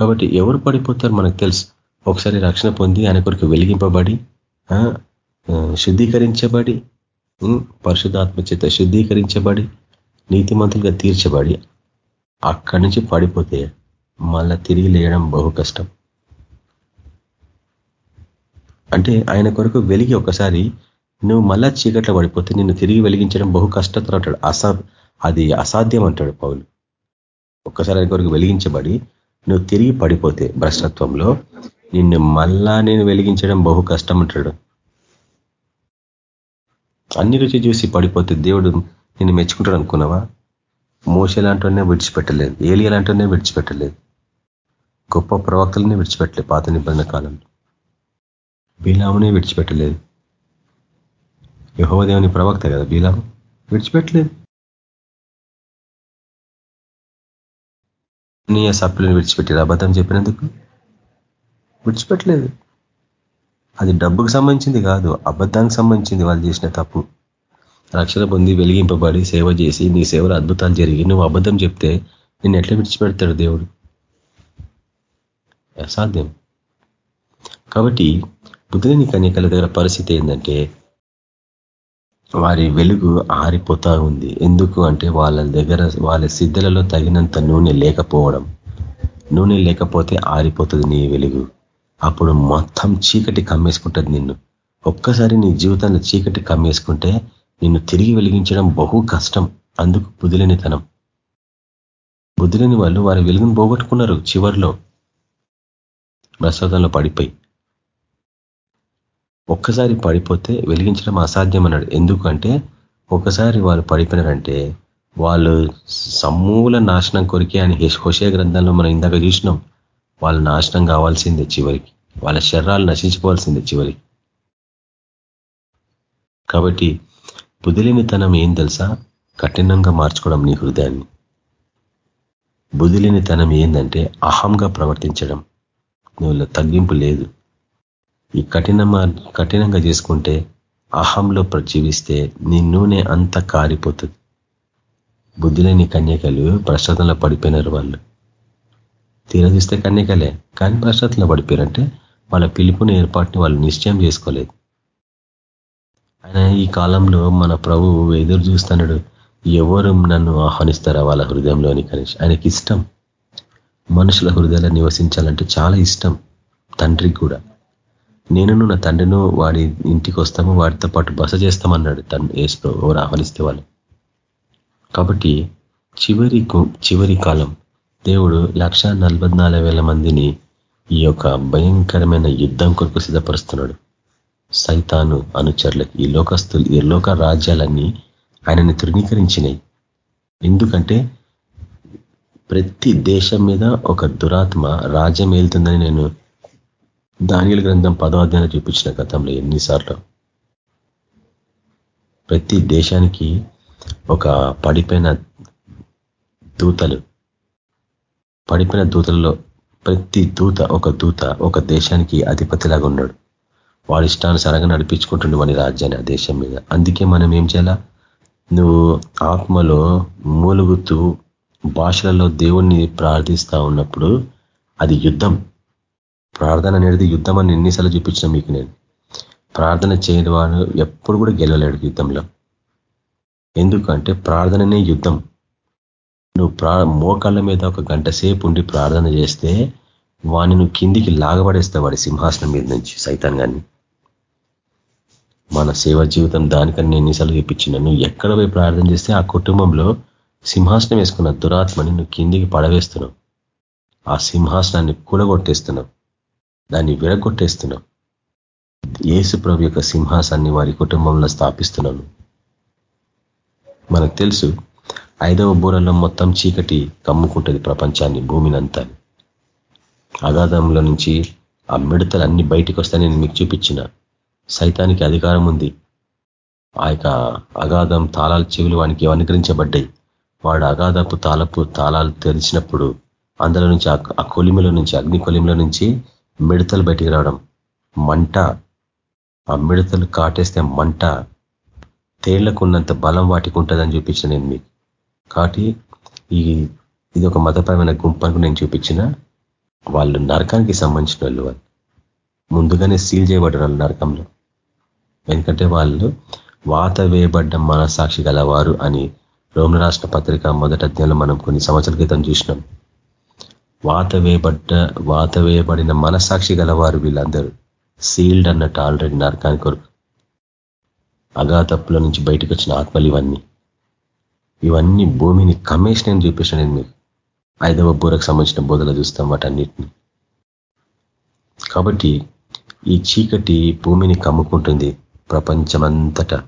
కాబట్టి ఎవరు పడిపోతారు మనకు తెలుసు. ఒకసారి రక్షణ పొంది ఆయన కొరకు వెలిగింపబడి శుద్ధీకరించబడి పరిశుధాత్మ చేత శుద్ధీకరించబడి నీతిమంతులుగా తీర్చబడి అక్కడి నుంచి పడిపోతే మళ్ళా తిరిగి లేయడం బహు కష్టం. అంటే ఆయన కొరకు వెలిగి ఒకసారి నువ్వు మళ్ళా చీకట్లో పడిపోతే నిన్ను తిరిగి వెలిగించడం బహు కష్టతరం అంటాడు. అసా అది అసాధ్యం అంటాడు పౌలు. ఒక్కసారి ఆయన కొరకు వెలిగించబడి నువ్వు తిరిగి పడిపోతే భ్రష్టత్వంలో నిన్ను మళ్ళా నేను వెలిగించడం బహు కష్టం అంటాడు. అన్ని రుచి చూసి పడిపోతే దేవుడు నిన్ను మెచ్చుకుంటాడు అనుకున్నావా? మోసలాంటివన్నీ విడిచిపెట్టలేదు ఏలియలాంటివన్నీ విడిచిపెట్టలేదు గొప్ప ప్రవక్తలనే విడిచిపెట్టలేదు పాత నిబంధన కాలంలో. బీలామునే విడిచిపెట్టలేదు. యహోదేవుని ప్రవక్త కదా బీలాము? విడిచిపెట్టలేదు. నీ సప్పులను విడిచిపెట్టారు? అబద్ధం చెప్పినందుకు? విడిచిపెట్టలేదు. అది డబ్బుకు సంబంధించింది కాదు అబద్ధానికి సంబంధించింది వాళ్ళు చేసిన తప్పు. రక్షణ పొంది వెలిగింపబడి సేవ చేసి నీ సేవలు అద్భుతాలు జరిగి నువ్వు అబద్ధం చెప్తే నిన్ను ఎట్లా విడిచిపెడతాడు దేవుడు? అసాధ్యం. కాబట్టి బుద్ధుని కన్యకల దగ్గర పరిస్థితి ఏంటంటే వారి వెలుగు ఆరిపోతా ఉంది. ఎందుకు అంటే వాళ్ళ దగ్గర వాళ్ళ సిద్ధలలో తగినంత నూనె లేకపోవడం. నూనె లేకపోతే ఆరిపోతుంది నీ వెలుగు. అప్పుడు మొత్తం చీకటి కమ్మేసుకుంటుంది నిన్ను. ఒక్కసారి నీ జీవితంలో చీకటి కమ్మేసుకుంటే నిన్ను తిరిగి వెలిగించడం బహు కష్టం. అందుకు బుదిలేనితనం బుద్ధిలేని వాళ్ళు వారి వెలుగును పోగొట్టుకున్నారు చివరిలో. ప్రసాదంలో పడిపోయి. ఒక్కసారి పడిపోతే వెలిగించడం అసాధ్యం అన్నాడు ఎందుకంటే ఒకసారి వాళ్ళు పడిపోయినారంటే వాళ్ళు సమూల నాశనం కొరికే అని హోషే గ్రంథంలో మనం ఇందాక చూసినాం. వాళ్ళు నాశనం కావాల్సిందే చివరికి. వాళ్ళ శరీరాలు నశించుకోవాల్సిందే చివరికి. కాబట్టి బుదిలినితనం ఏం తెలుసా? కఠినంగా మార్చుకోవడం నీ హృదయాన్ని. బుదిలినితనం ఏంటంటే అహంగా ప్రవర్తించడం. నువ్వు తగ్గింపు లేదు. ఈ కఠిన కఠినంగా చేసుకుంటే అహంలో జీవిస్తే నీ నూనె అంత కారిపోతుంది. బుద్ధిలేని కన్యకలు ప్రశాంతంలో పడిపోయినారు వాళ్ళు. తీరదీస్తే కన్యకలే కానీ ప్రశాంతంలో పడిపోయారంటే వాళ్ళ పిలుపుని ఏర్పాటుని వాళ్ళు నిశ్చయం చేసుకోలేదు. ఆయన ఈ కాలంలో మన ప్రభు ఎదురు చూస్తున్నాడు ఎవరు నన్ను ఆహ్వానిస్తారా వాళ్ళ హృదయంలోని కనీష్? ఆయనకి ఇష్టం మనుషుల హృదయాలు నివసించాలంటే చాలా ఇష్టం తండ్రికి కూడా. నేను నా తండ్రిను వాడి ఇంటికి వస్తాము వాడితో పాటు బస చేస్తామన్నాడు తను ఏసు ఎవరు ఆహ్వానిస్తే వాళ్ళు. కాబట్టి చివరి చివరి కాలం దేవుడు లక్ష మందిని ఈ యొక్క భయంకరమైన యుద్ధం కొరకు సిద్ధపరుస్తున్నాడు. సైతాను అనుచరులకి ఈ లోకస్తులు ఈ లోక రాజ్యాలన్నీ ఆయనని తృణీకరించినాయి. ఎందుకంటే ప్రతి దేశం మీద ఒక దురాత్మ రాజ్యం వెళ్తుందని నేను దానిల గ్రంథం పదో అధ్యాయం చూపించిన గతంలో ఎన్నిసార్లు? ప్రతి దేశానికి ఒక పడిపోయిన దూతలు. పడిపోయిన దూతలలో ప్రతి దూత ఒక దూత ఒక దేశానికి అధిపతిలాగా ఉన్నాడు. వాడి ఇష్టానుసారంగా నడిపించుకుంటుండే వాని రాజ్యాన్ని ఆ దేశం మీద. అందుకే మనం ఏం చేయాలా? నువ్వు ఆత్మలో మూలుగుతూ భాషలలో దేవుణ్ణి ప్రార్థిస్తా ఉన్నప్పుడు అది యుద్ధం. ప్రార్థన అనేది యుద్ధం అని ఎన్నిసార్లు చూపించిన మీకు నేను. ప్రార్థన చేయని వాడు ఎప్పుడు కూడా గెలవలేడు యుద్ధంలో. ఎందుకంటే ప్రార్థననే యుద్ధం. నువ్వు ప్రా మోకాళ్ళ మీద ఒక గంట సేపు ఉండి ప్రార్థన చేస్తే వాని నువ్వు కిందికి లాగబడేస్తావు వాడి సింహాసనం మీద నుంచి సైతాన్ కానీ మన సేవ జీవితం దానికని నేను ఎన్నిసార్లు చూపించిన. నువ్వు ఎక్కడ పోయి ప్రార్థన చేస్తే ఆ కుటుంబంలో సింహాసనం వేసుకున్న దురాత్మని నువ్వు కిందికి పడవేస్తున్నావు. ఆ సింహాసనాన్ని కూడగొట్టేస్తున్నావు. దాన్ని విరగొట్టేస్తున్నాం. ఏసు ప్రభు యొక్క సింహాసాన్ని వారి కుటుంబంలో స్థాపిస్తున్నాను. మనకు తెలుసు ఐదవ బూరలో మొత్తం చీకటి కమ్ముకుంటుంది ప్రపంచాన్ని భూమిని అంతా అగాధంలో నుంచి ఆ మిడతలు అన్ని బయటికి వస్తాయి నేను మీకు చూపించిన. సైతానికి అధికారం ఉంది. ఆ యొక్క అగాధం తాళాల చెవులు వానికి అనుగ్రహించబడ్డాయి. వాడు అగాధపు తాళపు తాళాలు తెరిచినప్పుడు అందులో నుంచి ఆ కొలిమిలో నుంచి అగ్ని కొలిమిలో నుంచి మిడతలు బయటికి రావడం. మంట ఆ మిడతలు కాటేస్తే మంట తేళ్ళకున్నంత బలం వాటికి ఉంటుందని చూపించిన నేను మీకు. కాబట్టి ఈ ఇది ఒక మతపరమైన గుంపు నేను చూపించిన వాళ్ళు నరకానికి సంబంధించిన వాళ్ళు. వాళ్ళు ముందుగానే సీల్ చేయబడ్డారు వాళ్ళు నరకంలో. ఎందుకంటే వాళ్ళు వాత వేయబడ్డ మనసాక్షి గలవారు అని రోమన రాష్ట్ర పత్రిక మొదట అధ్యాయంలో మనం కొన్ని సంవత్సరాల క్రితం చూసినాం. వాత వేయబడ్డ వాత వేయబడిన మనసాక్షి గలవారు వీళ్ళందరూ సీల్డ్ అన్నట్టు ఆల్రెడీ నరకాని కొరకు అగాతప్పుల నుంచి బయటకు వచ్చిన ఆత్మలు ఇవన్నీ. ఇవన్నీ భూమిని కమేషన్ చూపించిన నేను మీకు. ఐదవ బూరకు సంబంధించిన బోధలు చూస్తాం వాటన్నిటిని. కాబట్టి ఈ చీకటి భూమిని కమ్ముకుంటుంది ప్రపంచమంతటా.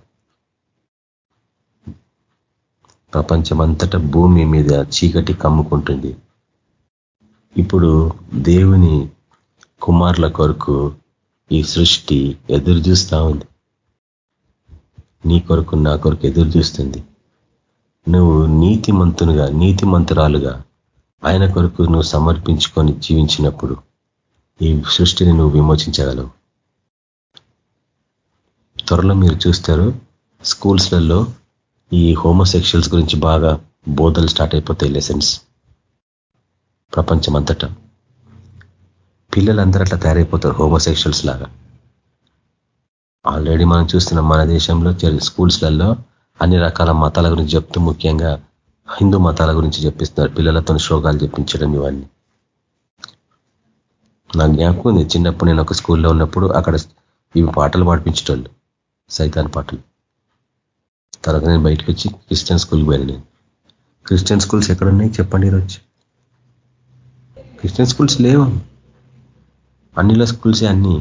ప్రపంచమంతటా భూమి మీద చీకటి కమ్ముకుంటుంది. ఇప్పుడు దేవుని కుమారుల కొరకు ఈ సృష్టి ఎదురు చూస్తూ ఉంది. నీ కొరకు నా కొరకు ఎదురు చూస్తుంది. నువ్వు నీతిమంతునుగా నీతిమంతురాలుగా ఆయన కొరకు నువ్వు సమర్పించుకొని జీవించినప్పుడు ఈ సృష్టిని నువ్వు విమోచించగలవు. త్వరలో మీరు చూస్తారు స్కూల్స్లలో ఈ హోమోసెక్షువల్స్ గురించి బాగా బోధలు స్టార్ట్ అయిపోతాయి లెసన్స్. ప్రపంచమంతటా. పిల్లలందరూ అట్లా తయారైపోతారు హోమోసెక్షువల్స్ లాగా. ఆల్రెడీ మనం చూస్తున్నాం మన దేశంలో స్కూల్స్లలో అన్ని రకాల మతాల గురించి చెప్తూ ముఖ్యంగా హిందూ మతాల గురించి చెప్పిస్తున్నారు. పిల్లలతో శ్లోకాలు చెప్పించడం ఇవన్నీ. నా జ్ఞాపకం ఉంది. చిన్నప్పుడు నేను ఒక స్కూల్లో ఉన్నప్పుడు అక్కడ ఇవి పాటలు పాడిపించేటోళ్ళు. సైతాన్ పాటలు. తర్వాత నేను బయటకు వచ్చి క్రిస్టియన్ స్కూల్కి పోయాను నేను. క్రిస్టియన్ స్కూల్స్ ఎక్కడున్నాయి చెప్పండి ఈరోజు? క్రిస్టియన్ స్కూల్స్ లేవు. అన్నిలో స్కూల్సే అన్నీ.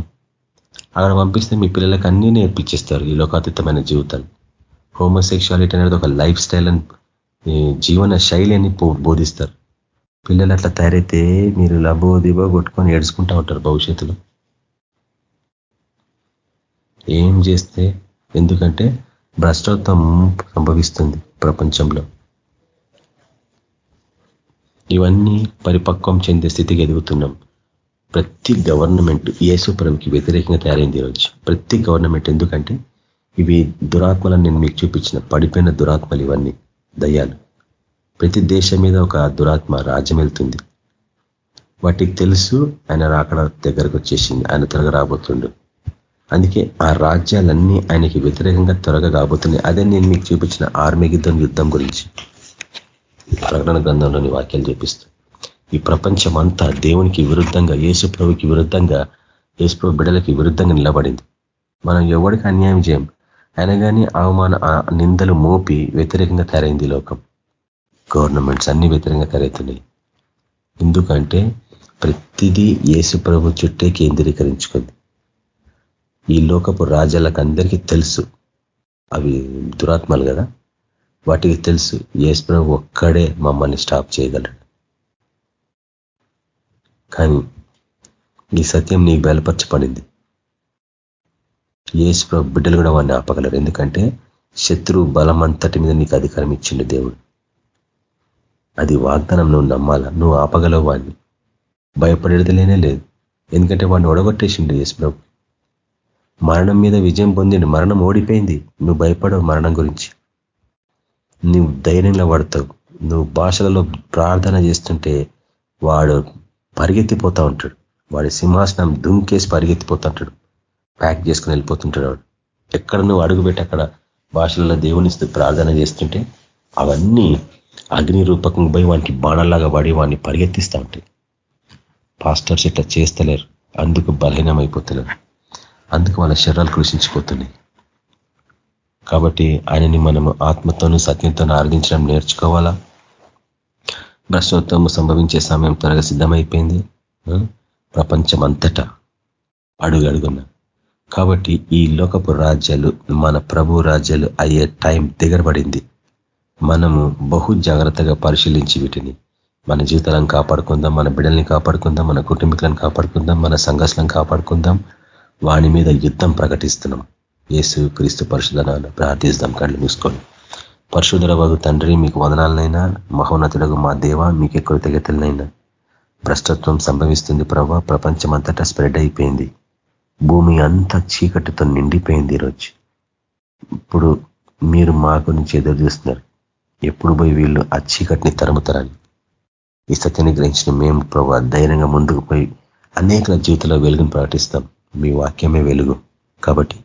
అక్కడ పంపిస్తే మీ పిల్లలకి అన్నీ నేర్పించేస్తారు ఈ లోకాతీతమైన జీవితాలు. హోమోసెక్షువాలిటీ అనేది ఒక లైఫ్ స్టైల్ అని జీవన శైలి అని బోధిస్తారు. పిల్లలు అట్లా తయారైతే మీరు లబో దిబో కొట్టుకొని ఏడుచుకుంటా ఉంటారు భవిష్యత్తులో. ఏం చేస్తే ఎందుకంటే భ్రష్టత్వం సంభవిస్తుంది ప్రపంచంలో. ఇవన్నీ పరిపక్వం చెందే స్థితికి ఎదుగుతున్నాం. ప్రతి గవర్నమెంట్ ఏసుపురంకి వ్యతిరేకంగా తయారైంది ఈరోజు. ప్రతి గవర్నమెంట్ ఎందుకంటే ఇవి దురాత్మలను నేను మీకు చూపించిన పడిపోయిన దురాత్మలు ఇవన్నీ దయ్యాలు. ప్రతి దేశం మీద ఒక దురాత్మ రాజ్యం వెళ్తుంది. వాటికి తెలుసు ఆయన రాకడ దగ్గరకు వచ్చేసింది ఆయన త్వరగా రాబోతుండు. అందుకే ఆ రాజ్యాలన్నీ ఆయనకి వ్యతిరేకంగా త్వరగా కాబోతున్నాయి. అదే నేను మీకు చూపించిన ఆర్మేగిద్దం యుద్ధం గురించి. ప్రకటన గ్రంథంలోని వాక్యాలు చూపిస్తూ ఈ ప్రపంచం అంతా దేవునికి విరుద్ధంగా ప్రభుకి విరుద్ధంగా ప్రభు బిడలకి విరుద్ధంగా నిలబడింది. మనం ఎవరికి అన్యాయం చేయం? అయినా కానీ అవమాన నిందలు మోపి వ్యతిరేకంగా తయారైంది లోకం. గవర్నమెంట్స్ అన్ని వ్యతిరేకంగా తయారవుతున్నాయి. ఎందుకంటే ప్రతిదీ యేసు ప్రభు చుట్టే కేంద్రీకరించుకుంది. ఈ లోకపు రాజాలకు అందరికీ తెలుసు. అవి దురాత్మలు కదా? వాటికి తెలుసు యేసు ప్రభు ఒక్కడే మమ్మల్ని స్టాప్ చేయగలడు. కానీ ఈ సత్యం నీకు బయలుపరచబడింది. యేసు ప్రభు బిడ్డలు కూడా వాడిని ఆపగలరు. ఎందుకంటే శత్రు బలం అంతటి మీద నీకు అధికారం ఇచ్చిండు దేవుడు. అది వాగ్దానం నువ్వు నమ్మాలా? నువ్వు ఆపగలవు వాడిని భయపడేది లేనే లేదు. ఎందుకంటే వాడిని ఒడగొట్టేసిండు యేసు ప్రభు. మరణం మీద విజయం పొందిండు. మరణం ఓడిపోయింది. నువ్వు భయపడవు మరణం గురించి. నువ్వు ధైర్యంగా పడతావు నువ్వు భాషలలో ప్రార్థన చేస్తుంటే వాడు పరిగెత్తిపోతా ఉంటాడు. వాడి సింహాసనం దుంకేసి పరిగెత్తిపోతా ఉంటాడు. ప్యాక్ చేసుకుని వెళ్ళిపోతుంటాడు వాడు. ఎక్కడ నువ్వు అడుగుపెట్టి అక్కడ భాషలలో దేవుని ప్రార్థన చేస్తుంటే అవన్నీ అగ్ని రూపకంగా పోయి వానికి బాణల్లాగా పడి వాడిని పరిగెత్తిస్తూ ఉంటాయి. పాస్టర్స్ ఇట్లా చేస్తలేరు. అందుకు బలహీనం బలహీనమైపోతున్నారు. అందుకు వాళ్ళ శరీరాలు కృషించిపోతున్నాయి. కాబట్టి ఆయనని మనము ఆత్మతోనూ సత్యంతోనూ ఆరాధించడం నేర్చుకోవాలా? భ్రష్టోత్తము సంభవించే సమయం త్వరగా సిద్ధమైపోయింది. ప్రపంచం అంతటా అడుగు కాబట్టి ఈ లోకపు రాజ్యాలు మన ప్రభు రాజ్యాలు అయ్యే టైం దిగరబడింది. మనము బహు జాగ్రత్తగా పరిశీలించి వీటిని. మన జీవితాలను కాపాడుకుందాం మన బిడ్డల్ని కాపాడుకుందాం మన కుటుంబీకులను కాపాడుకుందాం మన సంఘర్షలను కాపాడుకుందాం. వాని మీద యుద్ధం ప్రకటిస్తున్నాం. యేసు క్రీస్తు పరిశుధనాలు ప్రార్థిస్తాం. కళ్ళు మూసుకోండి. పరిశుధుల వారు తండ్రి మీకు వదనాలనైనా మహోన్నతులకు మా దేవ మీకే కృతజ్ఞతలనైనా. భ్రష్టత్వం సంభవిస్తుంది ప్రభా ప్రపంచం అంతటా స్ప్రెడ్ అయిపోయింది. భూమి అంతా చీకటితో నిండిపోయింది ఈరోజు. ఇప్పుడు మీరు మా గురించి ఎదురు చూస్తున్నారు. ఎప్పుడు పోయి వీళ్ళు ఆ చీకటిని తరుముతారని. ఈ సత్యాన్ని గ్రహించిన మేము ప్రభా ధైర్యంగా ముందుకు పోయి అనేక జీవితంలో వెలుగును ప్రకటిస్తాం. మీ వాక్యమే వెలుగు. కాబట్టి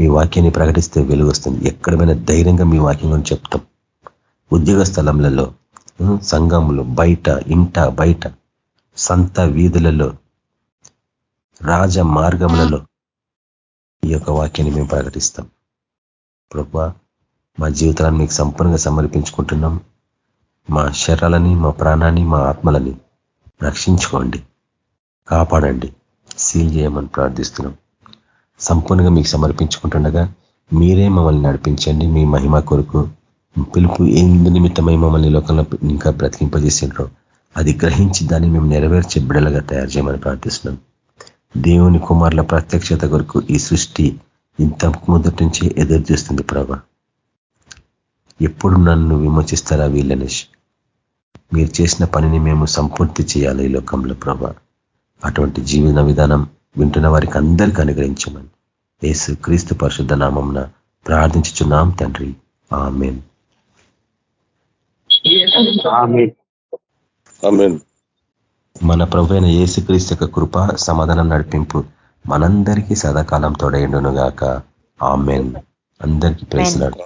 మీ వాక్యాన్ని ప్రకటిస్తే వెలుగు వస్తుంది. ఎక్కడమైనా ధైర్యంగా మీ వాక్యం చెప్తాం. ఉద్యోగ స్థలంలో సంఘంలో బయట ఇంట బయట సంత వీధులలో రాజ మార్గములలో ఈ యొక్క వాక్యాన్ని మేము ప్రకటిస్తాం. ప్రభా మా జీవితాలను మీకు సంపూర్ణంగా సమర్పించుకుంటున్నాం. మా శరీరాలని మా ప్రాణాన్ని మా ఆత్మలని రక్షించుకోండి. కాపాడండి. సీల్ చేయమని ప్రార్థిస్తున్నాం. సంపూర్ణంగా మీకు సమర్పించుకుంటుండగా మీరే మమ్మల్ని నడిపించండి మీ మహిమ కొరకు. పిలుపు ఎందు నిమిత్తమై మమ్మల్ని లోకంలో ఇంకా బ్రతికింపజేసినారో అది గ్రహించి దాన్ని మేము నెరవేర్చే బిడలుగా తయారు చేయమని ప్రార్థిస్తున్నాం. దేవుని కుమారుల ప్రత్యక్షత కొరకు ఈ సృష్టి ఇంత మొదటి నుంచే ఎదురు చూస్తుంది ప్రభా. ఎప్పుడు నన్ను విమోచిస్తారా వీళ్ళనేష్? మీరు చేసిన పనిని మేము సంపూర్తి చేయాలి ఈ లోకంలో ప్రభా. అటువంటి జీవన విధానం వింటున్న వారికి అందరికీ అనుగ్రహించమని యేసు క్రీస్తు పరిశుద్ధ నామంన ప్రార్థించుచున్నాం తండ్రి. ఆమెన్. మన ప్రభు అయిన క్రీస్తు యొక్క కృప సమాధానం నడిపింపు మనందరికీ సదాకాలం తోడైండును గాక ఆమెన్. అందరికీ ప్రేసినాడు